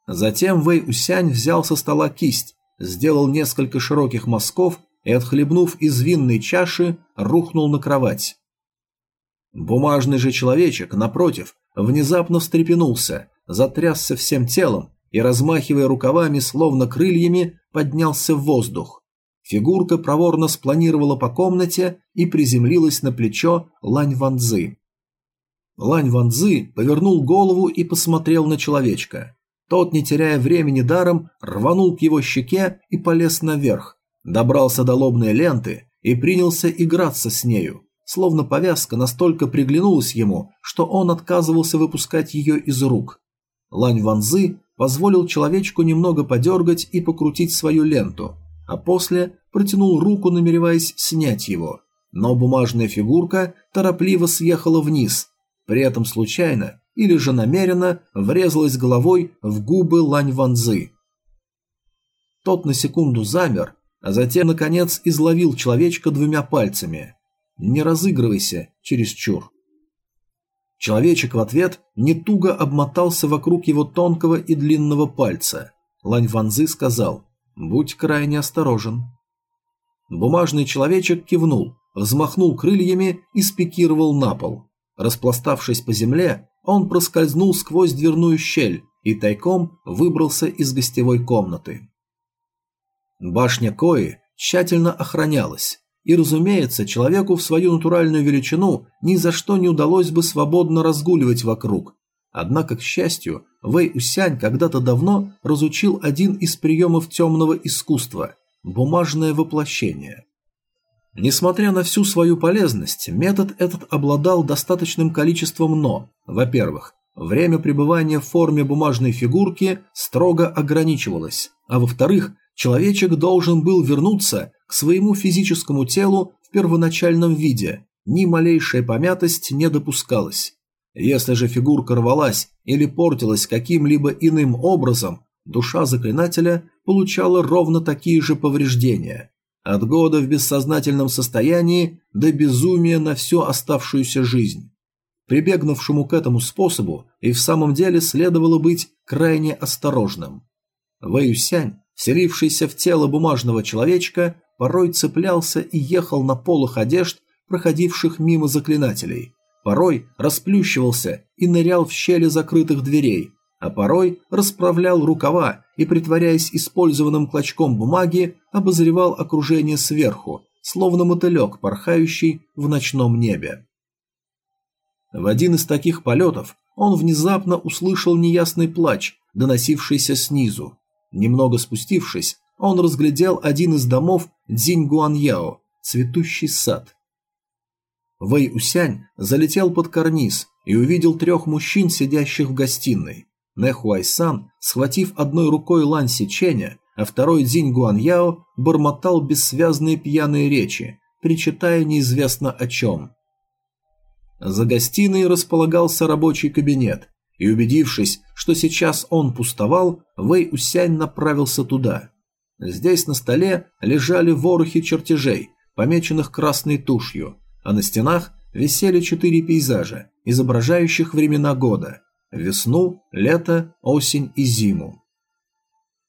Затем Вэй Усянь взял со стола кисть, сделал несколько широких мазков и, отхлебнув из винной чаши, рухнул на кровать. Бумажный же человечек, напротив, внезапно встрепенулся, затрясся всем телом и, размахивая рукавами, словно крыльями, поднялся в воздух. Фигурка проворно спланировала по комнате и приземлилась на плечо Лань Ванзы. Лань Ванзы повернул голову и посмотрел на человечка. Тот, не теряя времени даром, рванул к его щеке и полез наверх, добрался до лобной ленты и принялся играться с нею, словно повязка настолько приглянулась ему, что он отказывался выпускать ее из рук. Лань Ванзы позволил человечку немного подергать и покрутить свою ленту, а после протянул руку, намереваясь снять его. Но бумажная фигурка торопливо съехала вниз, при этом случайно или же намеренно врезалась головой в губы Лань Ванзы. Тот на секунду замер, а затем, наконец, изловил человечка двумя пальцами. Не разыгрывайся чересчур. Человечек в ответ не туго обмотался вокруг его тонкого и длинного пальца. Лань Ванзы сказал «Будь крайне осторожен». Бумажный человечек кивнул, взмахнул крыльями и спикировал на пол. Распластавшись по земле, он проскользнул сквозь дверную щель и тайком выбрался из гостевой комнаты. Башня Кои тщательно охранялась, и, разумеется, человеку в свою натуральную величину ни за что не удалось бы свободно разгуливать вокруг. Однако, к счастью, Вэй Усянь когда-то давно разучил один из приемов темного искусства – бумажное воплощение. Несмотря на всю свою полезность, метод этот обладал достаточным количеством «но». Во-первых, время пребывания в форме бумажной фигурки строго ограничивалось, а во-вторых, человечек должен был вернуться к своему физическому телу в первоначальном виде, ни малейшая помятость не допускалась. Если же фигурка рвалась или портилась каким-либо иным образом, душа заклинателя получала ровно такие же повреждения. От года в бессознательном состоянии до безумия на всю оставшуюся жизнь. Прибегнувшему к этому способу и в самом деле следовало быть крайне осторожным. Вэюсянь Вселившийся в тело бумажного человечка, порой цеплялся и ехал на полах одежд, проходивших мимо заклинателей. Порой расплющивался и нырял в щели закрытых дверей, а порой расправлял рукава и, притворяясь использованным клочком бумаги, обозревал окружение сверху, словно мотылек, порхающий в ночном небе. В один из таких полетов он внезапно услышал неясный плач, доносившийся снизу. Немного спустившись, он разглядел один из домов Дзиньгуаньяо, цветущий сад. Вэй Усянь залетел под карниз и увидел трех мужчин, сидящих в гостиной. Нэхуайсан, схватив одной рукой Лан Сиченя, а второй Дзинь Гуаньяо бормотал бессвязные пьяные речи, причитая неизвестно о чем. За гостиной располагался рабочий кабинет, и убедившись, что сейчас он пустовал, Вэй Усянь направился туда. Здесь на столе лежали ворохи чертежей, помеченных красной тушью, а на стенах висели четыре пейзажа, изображающих времена года – весну, лето, осень и зиму.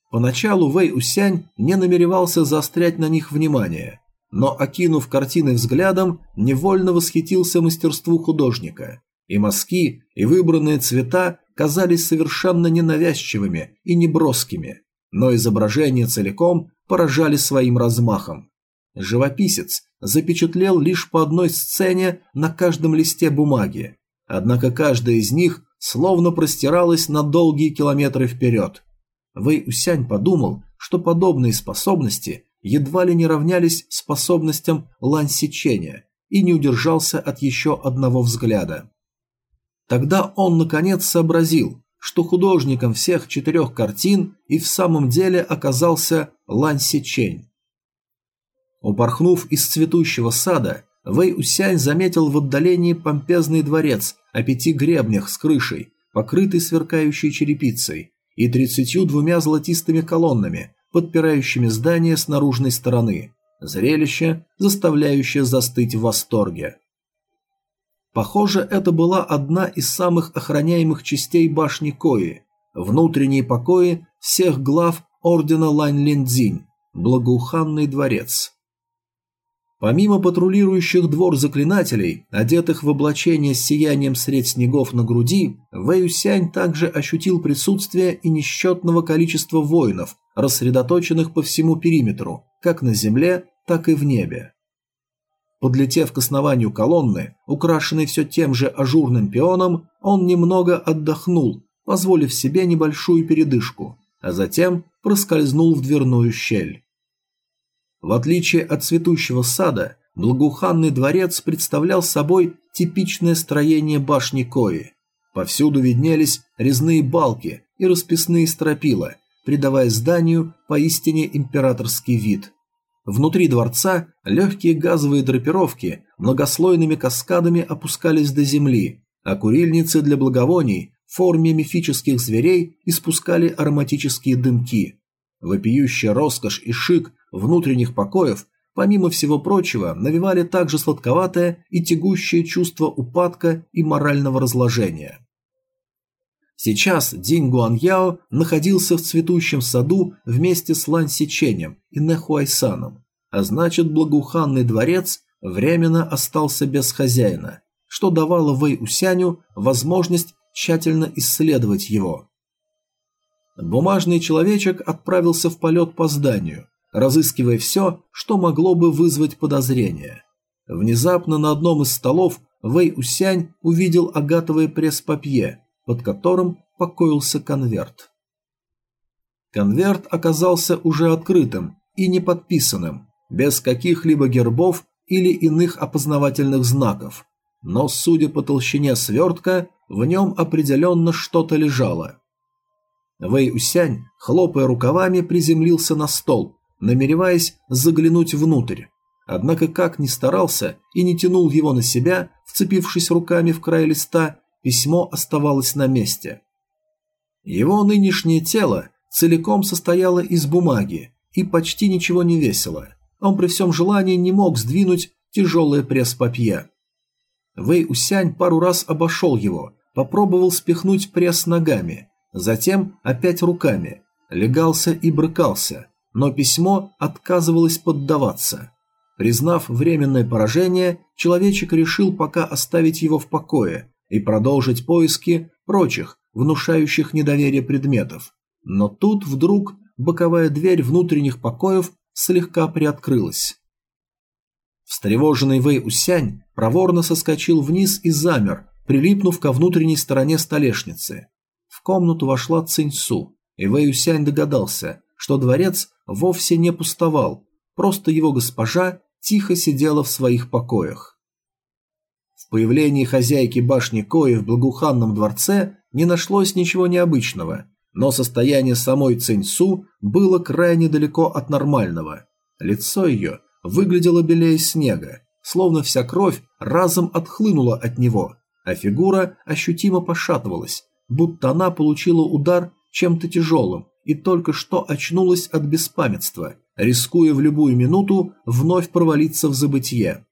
Поначалу Вэй Усянь не намеревался заострять на них внимание, но, окинув картины взглядом, невольно восхитился мастерству художника. И мазки, и выбранные цвета казались совершенно ненавязчивыми и неброскими, но изображения целиком поражали своим размахом. Живописец запечатлел лишь по одной сцене на каждом листе бумаги, однако каждая из них словно простиралась на долгие километры вперед. Вэй Усянь подумал, что подобные способности едва ли не равнялись способностям Лань Сиченя и не удержался от еще одного взгляда. Тогда он наконец сообразил, что художником всех четырех картин и в самом деле оказался Лань Сичень. Упорхнув из цветущего сада, Вэй Усянь заметил в отдалении помпезный дворец о пяти гребнях с крышей, покрытый сверкающей черепицей, и тридцатью двумя золотистыми колоннами, подпирающими здание с наружной стороны. Зрелище, заставляющее застыть в восторге. Похоже, это была одна из самых охраняемых частей башни Кои, внутренние покои всех глав ордена Лань Линдзинь, благоуханный дворец. Помимо патрулирующих двор заклинателей, одетых в облачение с сиянием средь снегов на груди, Вэйюсянь также ощутил присутствие и несчетного количества воинов, рассредоточенных по всему периметру, как на земле, так и в небе. Подлетев к основанию колонны, украшенной все тем же ажурным пионом, он немного отдохнул, позволив себе небольшую передышку, а затем проскользнул в дверную щель. В отличие от цветущего сада, благоуханный дворец представлял собой типичное строение башни Кои. Повсюду виднелись резные балки и расписные стропила, придавая зданию поистине императорский вид. Внутри дворца легкие газовые драпировки многослойными каскадами опускались до земли, а курильницы для благовоний в форме мифических зверей испускали ароматические дымки. Вопиющая роскошь и шик внутренних покоев, помимо всего прочего, навевали также сладковатое и тягущее чувство упадка и морального разложения. Сейчас Динь Гуаньяо находился в цветущем саду вместе с Лань Сиченем и Нэхуайсаном, а значит благоуханный дворец временно остался без хозяина, что давало Вэй Усяню возможность тщательно исследовать его. Бумажный человечек отправился в полет по зданию, разыскивая все, что могло бы вызвать подозрение. Внезапно на одном из столов Вэй Усянь увидел агатовое пресс-папье, под которым покоился конверт. Конверт оказался уже открытым и не подписанным, без каких-либо гербов или иных опознавательных знаков, но, судя по толщине свертка, в нем определенно что-то лежало. Вэй Усянь, хлопая рукавами, приземлился на стол, намереваясь заглянуть внутрь. Однако как ни старался и не тянул его на себя, вцепившись руками в край листа, письмо оставалось на месте. Его нынешнее тело целиком состояло из бумаги и почти ничего не весило. Он при всем желании не мог сдвинуть тяжелое пресс-папье. Вэй Усянь пару раз обошел его, попробовал спихнуть пресс ногами, затем опять руками, легался и брыкался, но письмо отказывалось поддаваться. Признав временное поражение, человечек решил пока оставить его в покое и продолжить поиски прочих, внушающих недоверие предметов. Но тут вдруг боковая дверь внутренних покоев слегка приоткрылась. Встревоженный Вэй Усянь проворно соскочил вниз и замер, прилипнув ко внутренней стороне столешницы. В комнату вошла Циньсу, и Вэй Усянь догадался, что дворец вовсе не пустовал, просто его госпожа тихо сидела в своих покоях. В появлении хозяйки башни Кои в благоуханном дворце не нашлось ничего необычного, но состояние самой Циньсу было крайне далеко от нормального. Лицо ее выглядело белее снега, словно вся кровь разом отхлынула от него, а фигура ощутимо пошатывалась, будто она получила удар чем-то тяжелым и только что очнулась от беспамятства, рискуя в любую минуту вновь провалиться в забытье.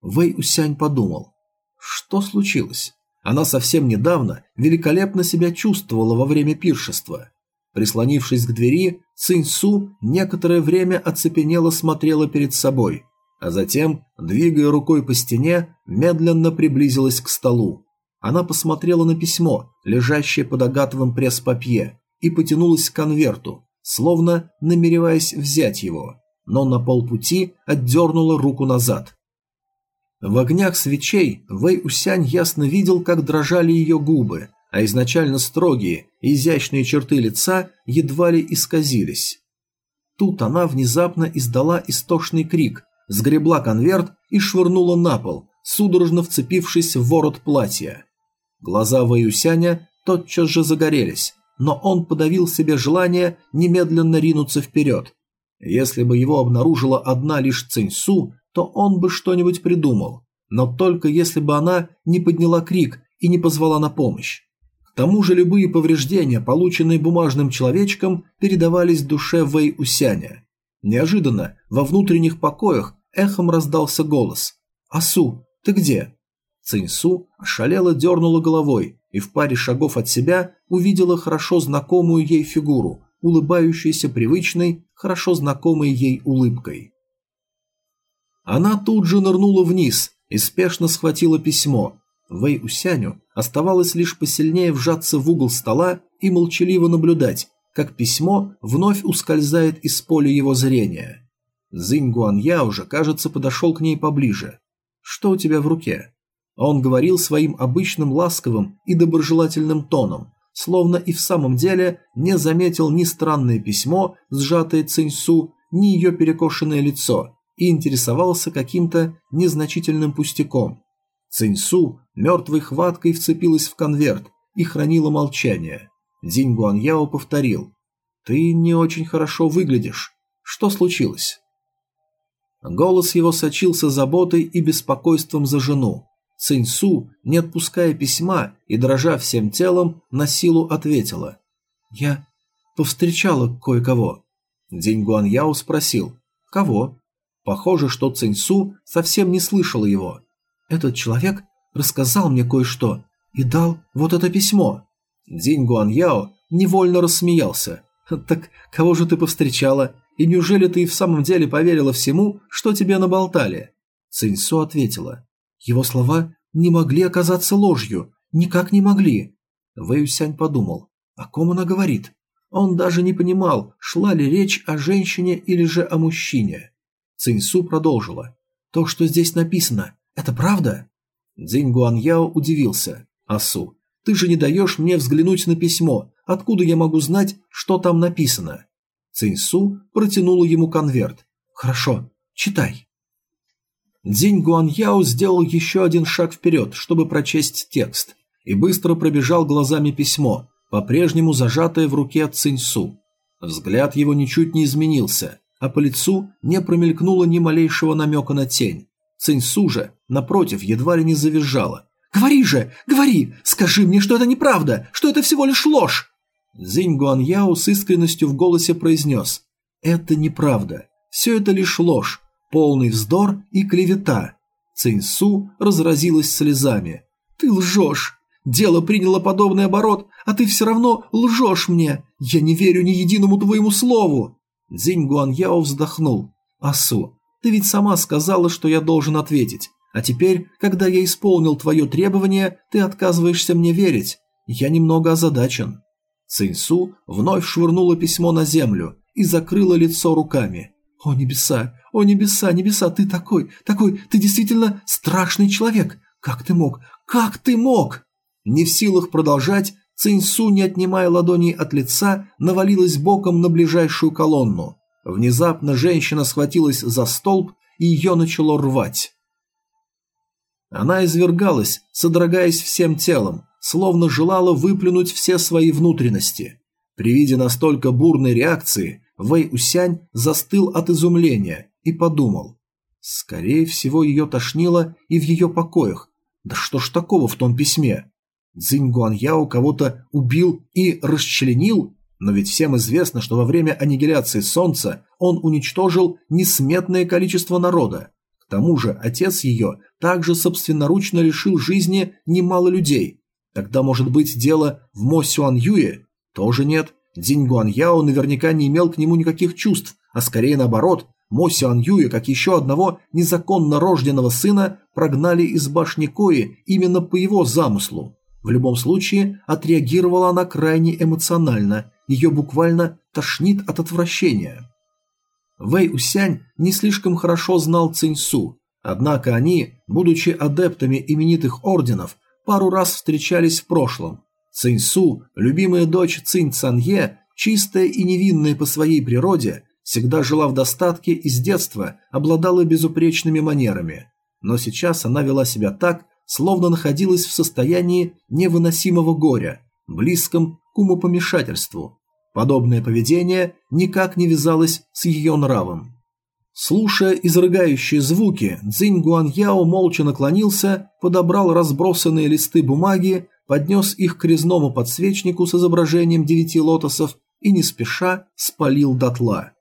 Вэй Усянь подумал, что случилось? Она совсем недавно великолепно себя чувствовала во время пиршества. Прислонившись к двери, Цинь Су некоторое время оцепенело смотрела перед собой, а затем, двигая рукой по стене, медленно приблизилась к столу. Она посмотрела на письмо, лежащее под агатовым пресс-папье, и потянулась к конверту, словно намереваясь взять его, но на полпути отдернула руку назад. В огнях свечей Вэй Усянь ясно видел, как дрожали ее губы, а изначально строгие изящные черты лица едва ли исказились. Тут она внезапно издала истошный крик, сгребла конверт и швырнула на пол, судорожно вцепившись в ворот платья. Глаза Вэюсяня тотчас же загорелись, но он подавил себе желание немедленно ринуться вперед. Если бы его обнаружила одна лишь Циньсу, то он бы что-нибудь придумал, но только если бы она не подняла крик и не позвала на помощь. К тому же любые повреждения, полученные бумажным человечком, передавались душе Вэй Усяня. Неожиданно во внутренних покоях эхом раздался голос. «Асу, ты где?» Циньсу ошалело дернула головой и в паре шагов от себя увидела хорошо знакомую ей фигуру, улыбающуюся привычной, хорошо знакомой ей улыбкой. Она тут же нырнула вниз и спешно схватила письмо. Вэй Усяню оставалось лишь посильнее вжаться в угол стола и молчаливо наблюдать, как письмо вновь ускользает из поля его зрения. Зинь Гуанья уже, кажется, подошел к ней поближе. «Что у тебя в руке?» Он говорил своим обычным ласковым и доброжелательным тоном, словно и в самом деле не заметил ни странное письмо, сжатое Циньсу, ни ее перекошенное лицо, и интересовался каким-то незначительным пустяком. Циньсу мертвой хваткой вцепилась в конверт и хранила молчание. Динь Гуаньяо повторил. «Ты не очень хорошо выглядишь. Что случилось?» Голос его сочился заботой и беспокойством за жену. Циньсу, не отпуская письма и дрожа всем телом, на силу ответила. «Я повстречала кое-кого». День Гуаньяо спросил. «Кого?» Похоже, что Циньсу совсем не слышала его. «Этот человек рассказал мне кое-что и дал вот это письмо». День Гуаньяо невольно рассмеялся. «Так кого же ты повстречала? И неужели ты и в самом деле поверила всему, что тебе наболтали?» Циньсу ответила. Его слова не могли оказаться ложью, никак не могли. Вэйюсянь подумал, о ком она говорит? Он даже не понимал, шла ли речь о женщине или же о мужчине. Циньсу продолжила. «То, что здесь написано, это правда?» Цзинь Гуаньяо удивился. «Асу, ты же не даешь мне взглянуть на письмо. Откуда я могу знать, что там написано?» Циньсу протянула ему конверт. «Хорошо, читай». Динь Гуаньяо сделал еще один шаг вперед, чтобы прочесть текст, и быстро пробежал глазами письмо, по-прежнему зажатое в руке Циньсу. Взгляд его ничуть не изменился, а по лицу не промелькнуло ни малейшего намека на тень. Циньсу же, напротив, едва ли не завизжала. «Говори же! Говори! Скажи мне, что это неправда! Что это всего лишь ложь!» Цзинь Гуаньяо с искренностью в голосе произнес. «Это неправда. Все это лишь ложь полный вздор и клевета. Циньсу разразилась слезами. «Ты лжешь! Дело приняло подобный оборот, а ты все равно лжешь мне! Я не верю ни единому твоему слову!» Цзинь Гуаньяо вздохнул. «Асу, ты ведь сама сказала, что я должен ответить. А теперь, когда я исполнил твое требование, ты отказываешься мне верить. Я немного озадачен». Циньсу вновь швырнула письмо на землю и закрыла лицо руками. «О небеса! О небеса, небеса! Ты такой, такой, ты действительно страшный человек! Как ты мог? Как ты мог?» Не в силах продолжать, Циньсу, не отнимая ладоней от лица, навалилась боком на ближайшую колонну. Внезапно женщина схватилась за столб, и ее начало рвать. Она извергалась, содрогаясь всем телом, словно желала выплюнуть все свои внутренности. При виде настолько бурной реакции Вэй Усянь застыл от изумления и подумал. Скорее всего, ее тошнило и в ее покоях. Да что ж такого в том письме? Цзинь Гуаньяо кого-то убил и расчленил? Но ведь всем известно, что во время аннигиляции Солнца он уничтожил несметное количество народа. К тому же отец ее также собственноручно лишил жизни немало людей. Тогда, может быть, дело в Мо Сюан Юе? Тоже нет. Динь Гуаньяо наверняка не имел к нему никаких чувств, а скорее наоборот, Мо Сюан Юя, как еще одного незаконно рожденного сына, прогнали из башни Кои именно по его замыслу. В любом случае, отреагировала она крайне эмоционально, ее буквально тошнит от отвращения. Вэй Усянь не слишком хорошо знал Циньсу, однако они, будучи адептами именитых орденов, пару раз встречались в прошлом, Циньсу, любимая дочь Цинь Цанье, чистая и невинная по своей природе, всегда жила в достатке и с детства обладала безупречными манерами. Но сейчас она вела себя так, словно находилась в состоянии невыносимого горя, близком к умопомешательству. Подобное поведение никак не вязалось с ее нравом. Слушая изрыгающие звуки, Цзинь Гуаньяо молча наклонился, подобрал разбросанные листы бумаги поднес их к резному подсвечнику с изображением девяти лотосов и не спеша спалил дотла.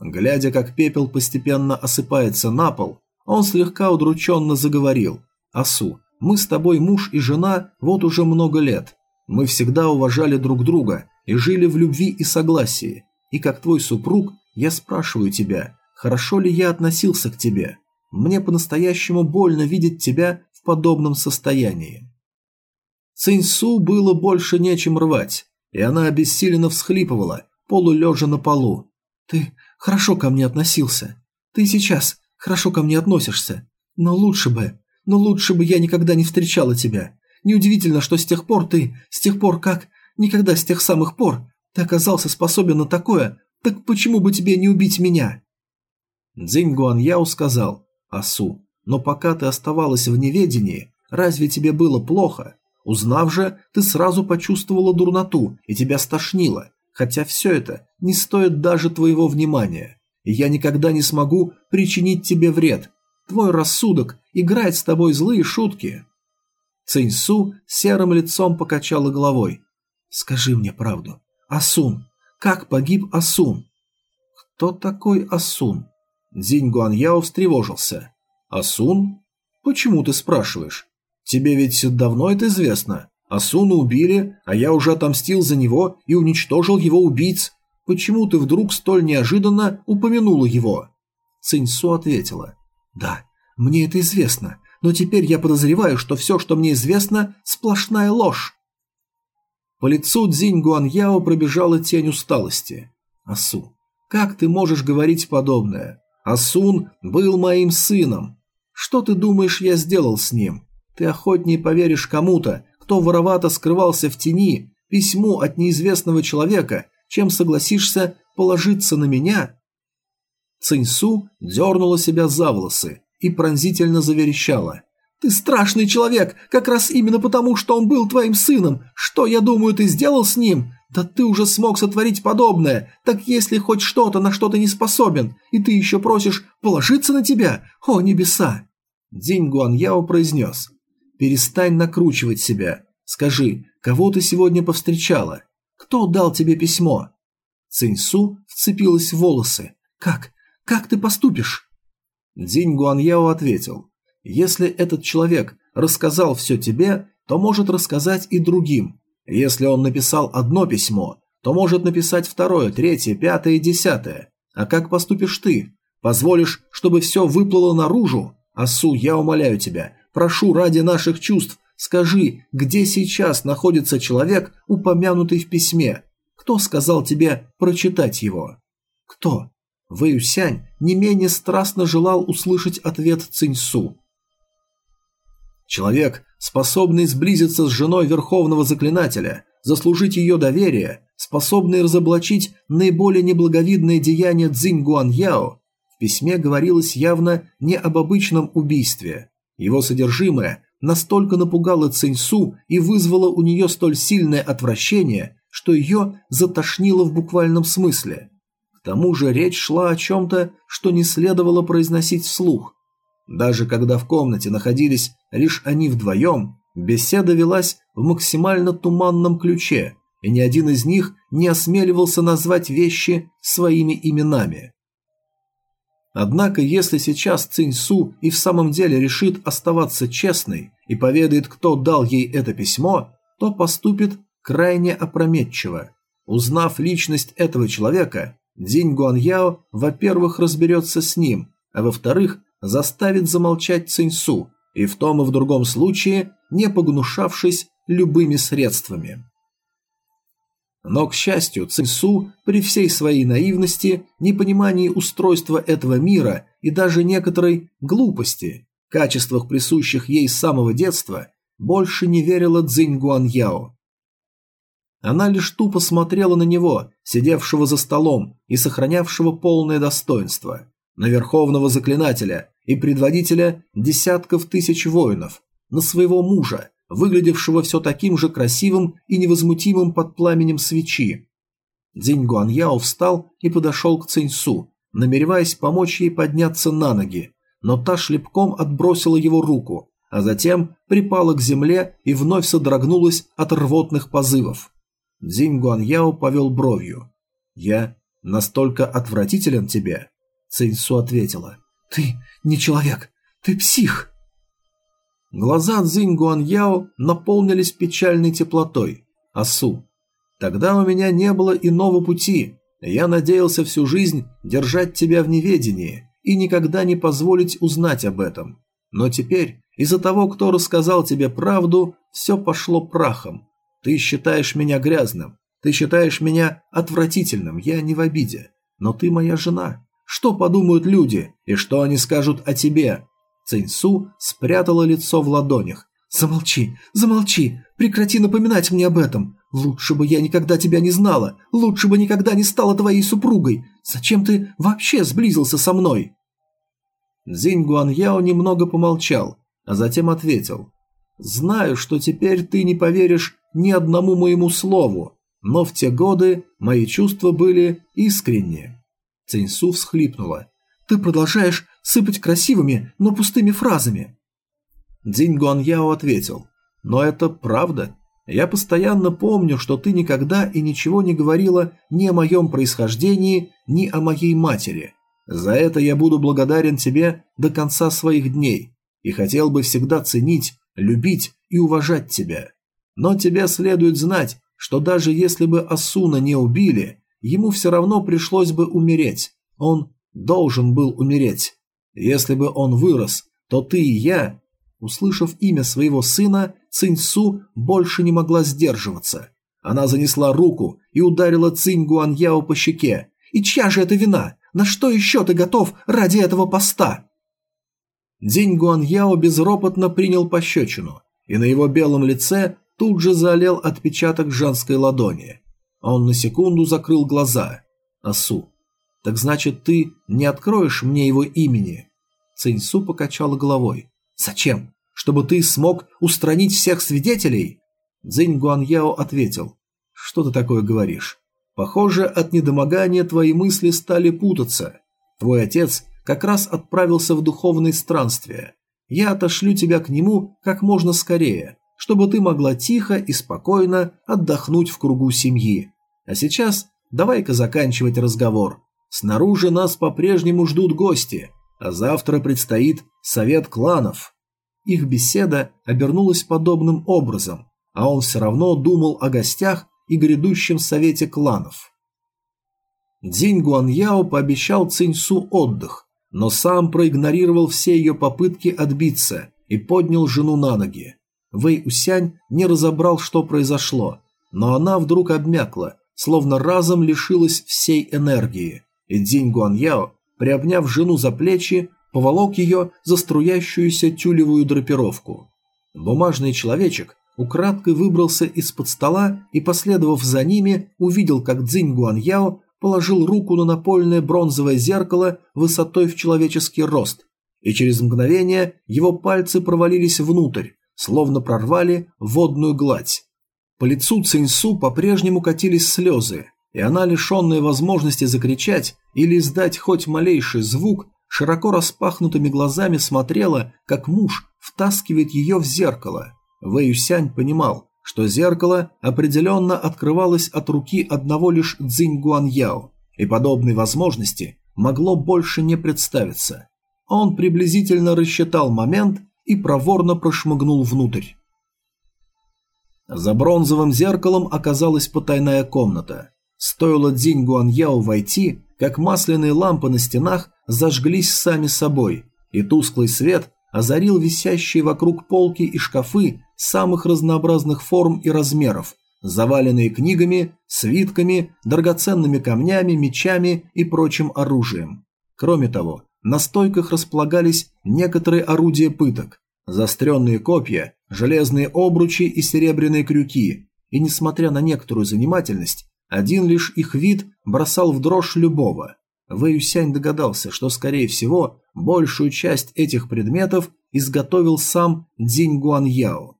Глядя, как пепел постепенно осыпается на пол, он слегка удрученно заговорил. «Асу, мы с тобой муж и жена вот уже много лет. Мы всегда уважали друг друга и жили в любви и согласии. И как твой супруг, я спрашиваю тебя, хорошо ли я относился к тебе? Мне по-настоящему больно видеть тебя в подобном состоянии». Циньсу было больше нечем рвать, и она обессиленно всхлипывала, полулежа на полу. «Ты хорошо ко мне относился. Ты сейчас хорошо ко мне относишься. Но лучше бы, но лучше бы я никогда не встречала тебя. Неудивительно, что с тех пор ты, с тех пор как, никогда с тех самых пор, ты оказался способен на такое, так почему бы тебе не убить меня?» Цзинь Гуаньяо сказал, «Асу, но пока ты оставалась в неведении, разве тебе было плохо? Узнав же, ты сразу почувствовала дурноту и тебя стошнило, хотя все это не стоит даже твоего внимания. Я никогда не смогу причинить тебе вред. Твой рассудок играет с тобой злые шутки». Циньсу серым лицом покачала головой. «Скажи мне правду. Асун. Как погиб Асун?» «Кто такой Асун?» Дзинь Гуаньяо встревожился. «Асун? Почему ты спрашиваешь? Тебе ведь давно это известно. Асуна убили, а я уже отомстил за него и уничтожил его убийц. Почему ты вдруг столь неожиданно упомянула его?» Циньсу ответила. «Да, мне это известно, но теперь я подозреваю, что все, что мне известно, сплошная ложь». По лицу Цзинь Гуаньяо пробежала тень усталости. «Асу, как ты можешь говорить подобное? Асун был моим сыном. Что ты думаешь, я сделал с ним? Ты охотнее поверишь кому-то, кто воровато скрывался в тени, письму от неизвестного человека, чем согласишься положиться на меня?» Циньсу дернула себя за волосы и пронзительно заверещала. «Ты страшный человек, как раз именно потому, что он был твоим сыном. Что, я думаю, ты сделал с ним? Да ты уже смог сотворить подобное. Так если хоть что-то, на что ты не способен, и ты еще просишь положиться на тебя? О, небеса!» День Гуаньяо произнес. «Перестань накручивать себя. Скажи, кого ты сегодня повстречала? Кто дал тебе письмо?» Циньсу вцепилась в волосы. «Как? Как ты поступишь?» Динь Гуаньяо ответил, «Если этот человек рассказал все тебе, то может рассказать и другим. Если он написал одно письмо, то может написать второе, третье, пятое десятое. А как поступишь ты? Позволишь, чтобы все выплыло наружу? Асу, я умоляю тебя, прошу ради наших чувств, скажи, где сейчас находится человек, упомянутый в письме? Кто сказал тебе прочитать его? Кто? Вэй Сянь не менее страстно желал услышать ответ Циньсу. Человек, способный сблизиться с женой Верховного Заклинателя, заслужить ее доверие, способный разоблачить наиболее неблаговидное деяние Цзинь Гуаньяо, в письме говорилось явно не об обычном убийстве. Его содержимое настолько напугало Циньсу и вызвало у нее столь сильное отвращение, что ее затошнило в буквальном смысле – тому же речь шла о чем-то, что не следовало произносить вслух. Даже когда в комнате находились лишь они вдвоем, беседа велась в максимально туманном ключе, и ни один из них не осмеливался назвать вещи своими именами. Однако, если сейчас Циньсу и в самом деле решит оставаться честной и поведает, кто дал ей это письмо, то поступит крайне опрометчиво. Узнав личность этого человека, Динь Гуаньяо, во-первых, разберется с ним, а во-вторых, заставит замолчать Циньсу, и в том и в другом случае не погнушавшись любыми средствами. Но, к счастью, Циньсу при всей своей наивности, непонимании устройства этого мира и даже некоторой глупости, качествах, присущих ей с самого детства, больше не верила Цзинь Гуаньяо. Она лишь тупо смотрела на него, сидевшего за столом и сохранявшего полное достоинство, на верховного заклинателя и предводителя десятков тысяч воинов, на своего мужа, выглядевшего все таким же красивым и невозмутимым под пламенем свечи. Динь Гуаньяо встал и подошел к Циньсу, намереваясь помочь ей подняться на ноги, но та шлепком отбросила его руку, а затем припала к земле и вновь содрогнулась от рвотных позывов. Дзинь Гуаньяо повел бровью. «Я настолько отвратителен тебе?» Циньсу ответила. «Ты не человек, ты псих!» Глаза Цзинь Гуаньяо наполнились печальной теплотой. «Асу, тогда у меня не было иного пути. Я надеялся всю жизнь держать тебя в неведении и никогда не позволить узнать об этом. Но теперь, из-за того, кто рассказал тебе правду, все пошло прахом. Ты считаешь меня грязным, ты считаешь меня отвратительным, я не в обиде. Но ты моя жена. Что подумают люди и что они скажут о тебе? Циньсу спрятала лицо в ладонях. «Замолчи, замолчи, прекрати напоминать мне об этом. Лучше бы я никогда тебя не знала, лучше бы никогда не стала твоей супругой. Зачем ты вообще сблизился со мной?» Цзинь Гуаньяо немного помолчал, а затем ответил. «Знаю, что теперь ты не поверишь ни одному моему слову, но в те годы мои чувства были искренние». Циньсу всхлипнула. «Ты продолжаешь сыпать красивыми, но пустыми фразами». Динь Гуаньяо ответил. «Но это правда. Я постоянно помню, что ты никогда и ничего не говорила ни о моем происхождении, ни о моей матери. За это я буду благодарен тебе до конца своих дней и хотел бы всегда ценить, любить и уважать тебя. Но тебе следует знать, что даже если бы Асуна не убили, ему все равно пришлось бы умереть. Он должен был умереть. Если бы он вырос, то ты и я... Услышав имя своего сына, Циньсу больше не могла сдерживаться. Она занесла руку и ударила Цинь Гуаньяо по щеке. «И чья же это вина? На что еще ты готов ради этого поста?» День Гуаньяо безропотно принял пощечину, и на его белом лице тут же залил отпечаток женской ладони. Он на секунду закрыл глаза. «Асу, так значит, ты не откроешь мне его имени?» Циньсу покачала головой. «Зачем? Чтобы ты смог устранить всех свидетелей?» Цзинь Гуаньяо ответил. «Что ты такое говоришь? Похоже, от недомогания твои мысли стали путаться. Твой отец как раз отправился в духовное странствие. Я отошлю тебя к нему как можно скорее, чтобы ты могла тихо и спокойно отдохнуть в кругу семьи. А сейчас давай-ка заканчивать разговор. Снаружи нас по-прежнему ждут гости, а завтра предстоит совет кланов. Их беседа обернулась подобным образом, а он все равно думал о гостях и грядущем совете кланов. Дзинь Гуаньяо пообещал Циньсу отдых, но сам проигнорировал все ее попытки отбиться и поднял жену на ноги. Вэй Усянь не разобрал, что произошло, но она вдруг обмякла, словно разом лишилась всей энергии, и Дзинь Гуаньяо, приобняв жену за плечи, поволок ее за струящуюся тюлевую драпировку. Бумажный человечек украдкой выбрался из-под стола и, последовав за ними, увидел, как Цзинь Гуаньяо положил руку на напольное бронзовое зеркало высотой в человеческий рост, и через мгновение его пальцы провалились внутрь, словно прорвали водную гладь. По лицу Циньсу по-прежнему катились слезы, и она, лишенная возможности закричать или издать хоть малейший звук, широко распахнутыми глазами смотрела, как муж втаскивает ее в зеркало – Вэй Юсянь понимал, что зеркало определенно открывалось от руки одного лишь Цзинь Гуаньяо, и подобной возможности могло больше не представиться. Он приблизительно рассчитал момент и проворно прошмыгнул внутрь. За бронзовым зеркалом оказалась потайная комната. Стоило Дзинь Гуаньяо войти, как масляные лампы на стенах зажглись сами собой, и тусклый свет озарил висящие вокруг полки и шкафы самых разнообразных форм и размеров, заваленные книгами, свитками, драгоценными камнями, мечами и прочим оружием. Кроме того, на стойках располагались некоторые орудия пыток, заостренные копья, железные обручи и серебряные крюки, и несмотря на некоторую занимательность, один лишь их вид бросал в дрожь любого. Вэй Юсянь догадался, что, скорее всего, большую часть этих предметов изготовил сам Дзинь Гуаньяо.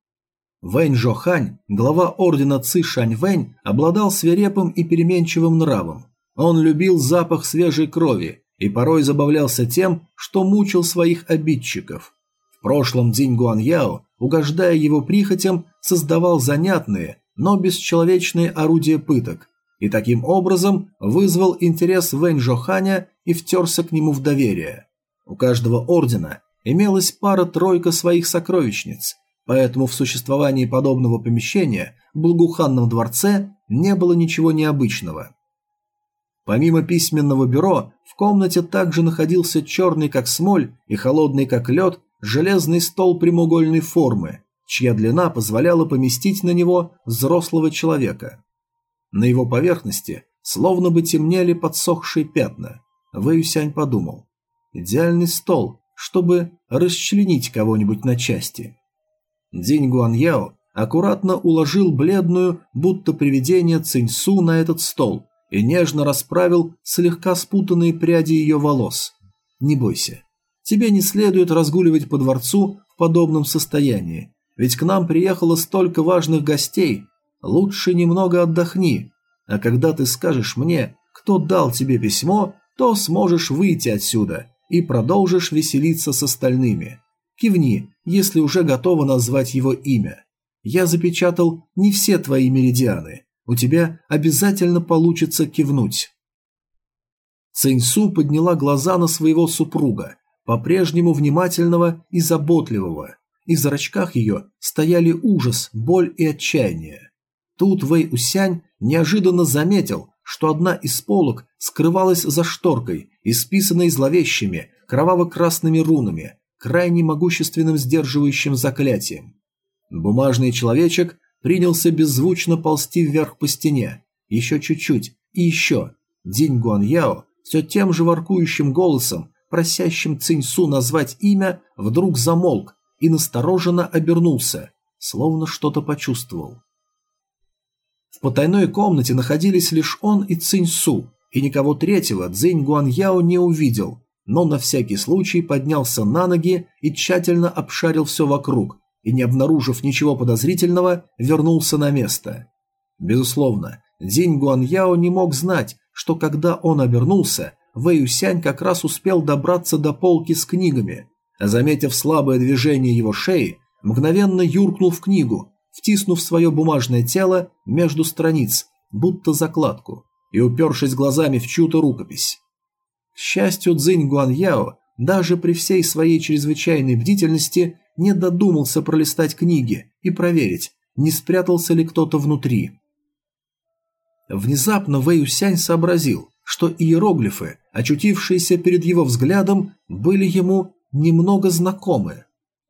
Вэнь Жохань, глава ордена Ци Шань Вэнь, обладал свирепым и переменчивым нравом. Он любил запах свежей крови и порой забавлялся тем, что мучил своих обидчиков. В прошлом Динь Гуаньяо, угождая его прихотям, создавал занятные, но бесчеловечные орудия пыток, и таким образом вызвал интерес Вэнь Жоханя и втерся к нему в доверие. У каждого ордена имелась пара-тройка своих сокровищниц – Поэтому в существовании подобного помещения в благоуханном дворце не было ничего необычного. Помимо письменного бюро, в комнате также находился черный как смоль и холодный как лед железный стол прямоугольной формы, чья длина позволяла поместить на него взрослого человека. На его поверхности словно бы темнели подсохшие пятна. Вэюсянь подумал. Идеальный стол, чтобы расчленить кого-нибудь на части. День Гуаньяо аккуратно уложил бледную, будто привидение Циньсу на этот стол и нежно расправил слегка спутанные пряди ее волос. «Не бойся. Тебе не следует разгуливать по дворцу в подобном состоянии, ведь к нам приехало столько важных гостей. Лучше немного отдохни, а когда ты скажешь мне, кто дал тебе письмо, то сможешь выйти отсюда и продолжишь веселиться с остальными. Кивни, если уже готова назвать его имя. Я запечатал не все твои меридианы. У тебя обязательно получится кивнуть. Циньсу подняла глаза на своего супруга, по-прежнему внимательного и заботливого, и в зрачках ее стояли ужас, боль и отчаяние. Тут Вэй Усянь неожиданно заметил, что одна из полок скрывалась за шторкой, исписанной зловещими, кроваво-красными рунами, крайне могущественным сдерживающим заклятием. Бумажный человечек принялся беззвучно ползти вверх по стене. Еще чуть-чуть. И еще. Динь Гуаньяо все тем же воркующим голосом, просящим Циньсу назвать имя, вдруг замолк и настороженно обернулся, словно что-то почувствовал. В потайной комнате находились лишь он и Циньсу, и никого третьего Цзинь Гуаньяо не увидел, но на всякий случай поднялся на ноги и тщательно обшарил все вокруг, и, не обнаружив ничего подозрительного, вернулся на место. Безусловно, Динь Гуаньяо не мог знать, что когда он обернулся, Вэй Юсянь как раз успел добраться до полки с книгами, а заметив слабое движение его шеи, мгновенно юркнул в книгу втиснув свое бумажное тело между страниц, будто закладку, и упершись глазами в чью-то рукопись. К счастью, Цзинь Гуаньяо даже при всей своей чрезвычайной бдительности не додумался пролистать книги и проверить, не спрятался ли кто-то внутри. Внезапно Вэй Юсянь сообразил, что иероглифы, очутившиеся перед его взглядом, были ему немного знакомы.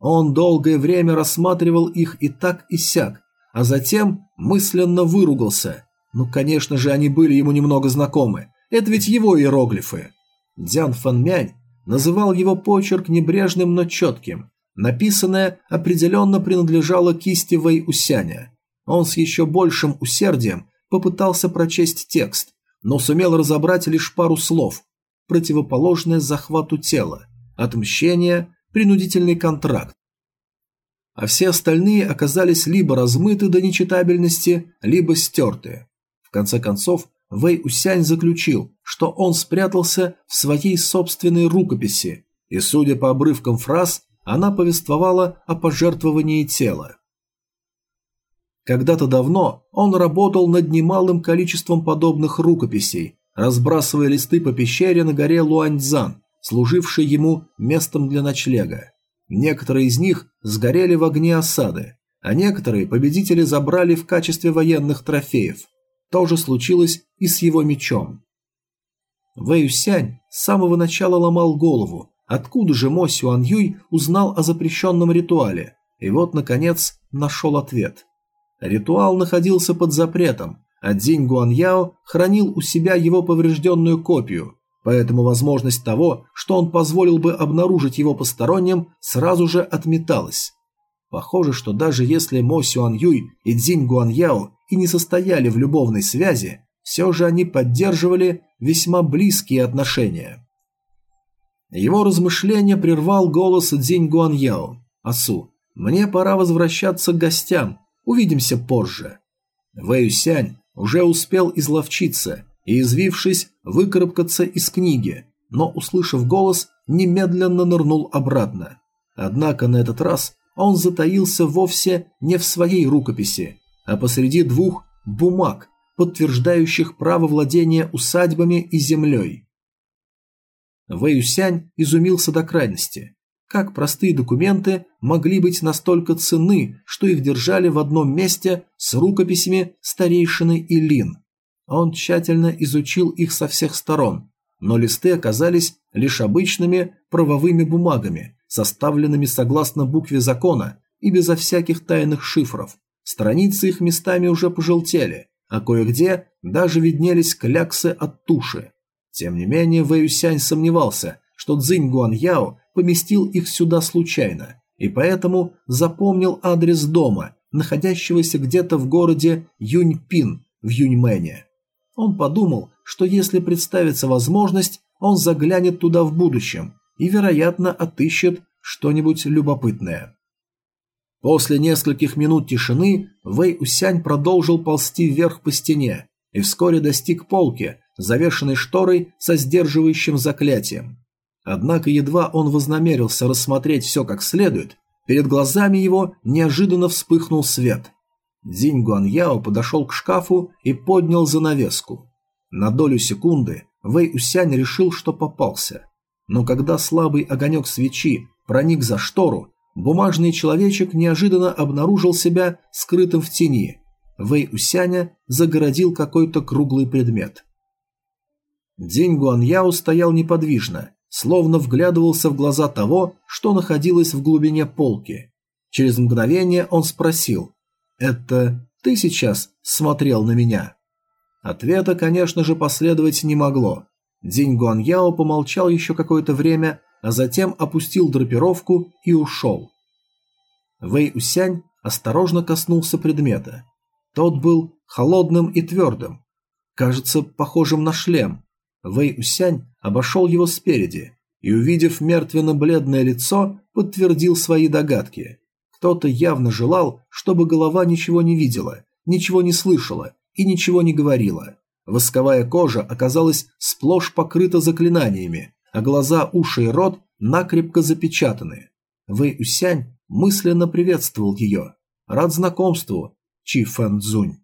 Он долгое время рассматривал их и так и сяк, а затем мысленно выругался. Ну, конечно же, они были ему немного знакомы. Это ведь его иероглифы. Дзян Фанмянь называл его почерк небрежным, но четким. Написанное определенно принадлежало кисти Вэй Усяня. Он с еще большим усердием попытался прочесть текст, но сумел разобрать лишь пару слов, противоположное захвату тела, отмщение, принудительный контракт. А все остальные оказались либо размыты до нечитабельности, либо стерты. В конце концов, Вэй Усянь заключил, что он спрятался в своей собственной рукописи, и, судя по обрывкам фраз, она повествовала о пожертвовании тела. Когда-то давно он работал над немалым количеством подобных рукописей, разбрасывая листы по пещере на горе Луаньцзан, служивший ему местом для ночлега. Некоторые из них сгорели в огне осады, а некоторые победители забрали в качестве военных трофеев. То же случилось и с его мечом. Вэй Сянь с самого начала ломал голову, откуда же Мо Сюан Юй узнал о запрещенном ритуале, и вот, наконец, нашел ответ. Ритуал находился под запретом, а Дзинь Гуаньяо хранил у себя его поврежденную копию, Поэтому возможность того, что он позволил бы обнаружить его посторонним, сразу же отметалась. Похоже, что даже если Мо Сюан Юй и Цзинь Гуаньяо и не состояли в любовной связи, все же они поддерживали весьма близкие отношения. Его размышления прервал голос Цзинь Гуаньяо. «Асу, мне пора возвращаться к гостям. Увидимся позже». Вэй Сянь уже успел изловчиться и, извившись, выкарабкаться из книги, но, услышав голос, немедленно нырнул обратно. Однако на этот раз он затаился вовсе не в своей рукописи, а посреди двух бумаг, подтверждающих право владения усадьбами и землей. Вэюсянь изумился до крайности. Как простые документы могли быть настолько ценны, что их держали в одном месте с рукописями старейшины Илин? Он тщательно изучил их со всех сторон, но листы оказались лишь обычными правовыми бумагами, составленными согласно букве закона и безо всяких тайных шифров. Страницы их местами уже пожелтели, а кое-где даже виднелись кляксы от туши. Тем не менее, Вэюсянь сомневался, что Цзинь Гуаньяо поместил их сюда случайно, и поэтому запомнил адрес дома, находящегося где-то в городе Юньпин в Юньмэне. Он подумал, что если представится возможность, он заглянет туда в будущем и, вероятно, отыщет что-нибудь любопытное. После нескольких минут тишины Вэй Усянь продолжил ползти вверх по стене и вскоре достиг полки, завешенной шторой со сдерживающим заклятием. Однако едва он вознамерился рассмотреть все как следует, перед глазами его неожиданно вспыхнул свет. Динь Гуаньяо подошел к шкафу и поднял занавеску. На долю секунды Вэй Усянь решил, что попался. Но когда слабый огонек свечи проник за штору, бумажный человечек неожиданно обнаружил себя скрытым в тени. Вэй Усяня загородил какой-то круглый предмет. День Гуаньяо стоял неподвижно, словно вглядывался в глаза того, что находилось в глубине полки. Через мгновение он спросил «Это ты сейчас смотрел на меня?» Ответа, конечно же, последовать не могло. День Гуаньяо помолчал еще какое-то время, а затем опустил драпировку и ушел. Вэй Усянь осторожно коснулся предмета. Тот был холодным и твердым, кажется, похожим на шлем. Вэй Усянь обошел его спереди и, увидев мертвенно-бледное лицо, подтвердил свои догадки. Кто-то явно желал, чтобы голова ничего не видела, ничего не слышала и ничего не говорила. Восковая кожа оказалась сплошь покрыта заклинаниями, а глаза, уши и рот накрепко запечатаны. Вэй Усянь мысленно приветствовал ее. Рад знакомству, Чи Фэн Цзунь.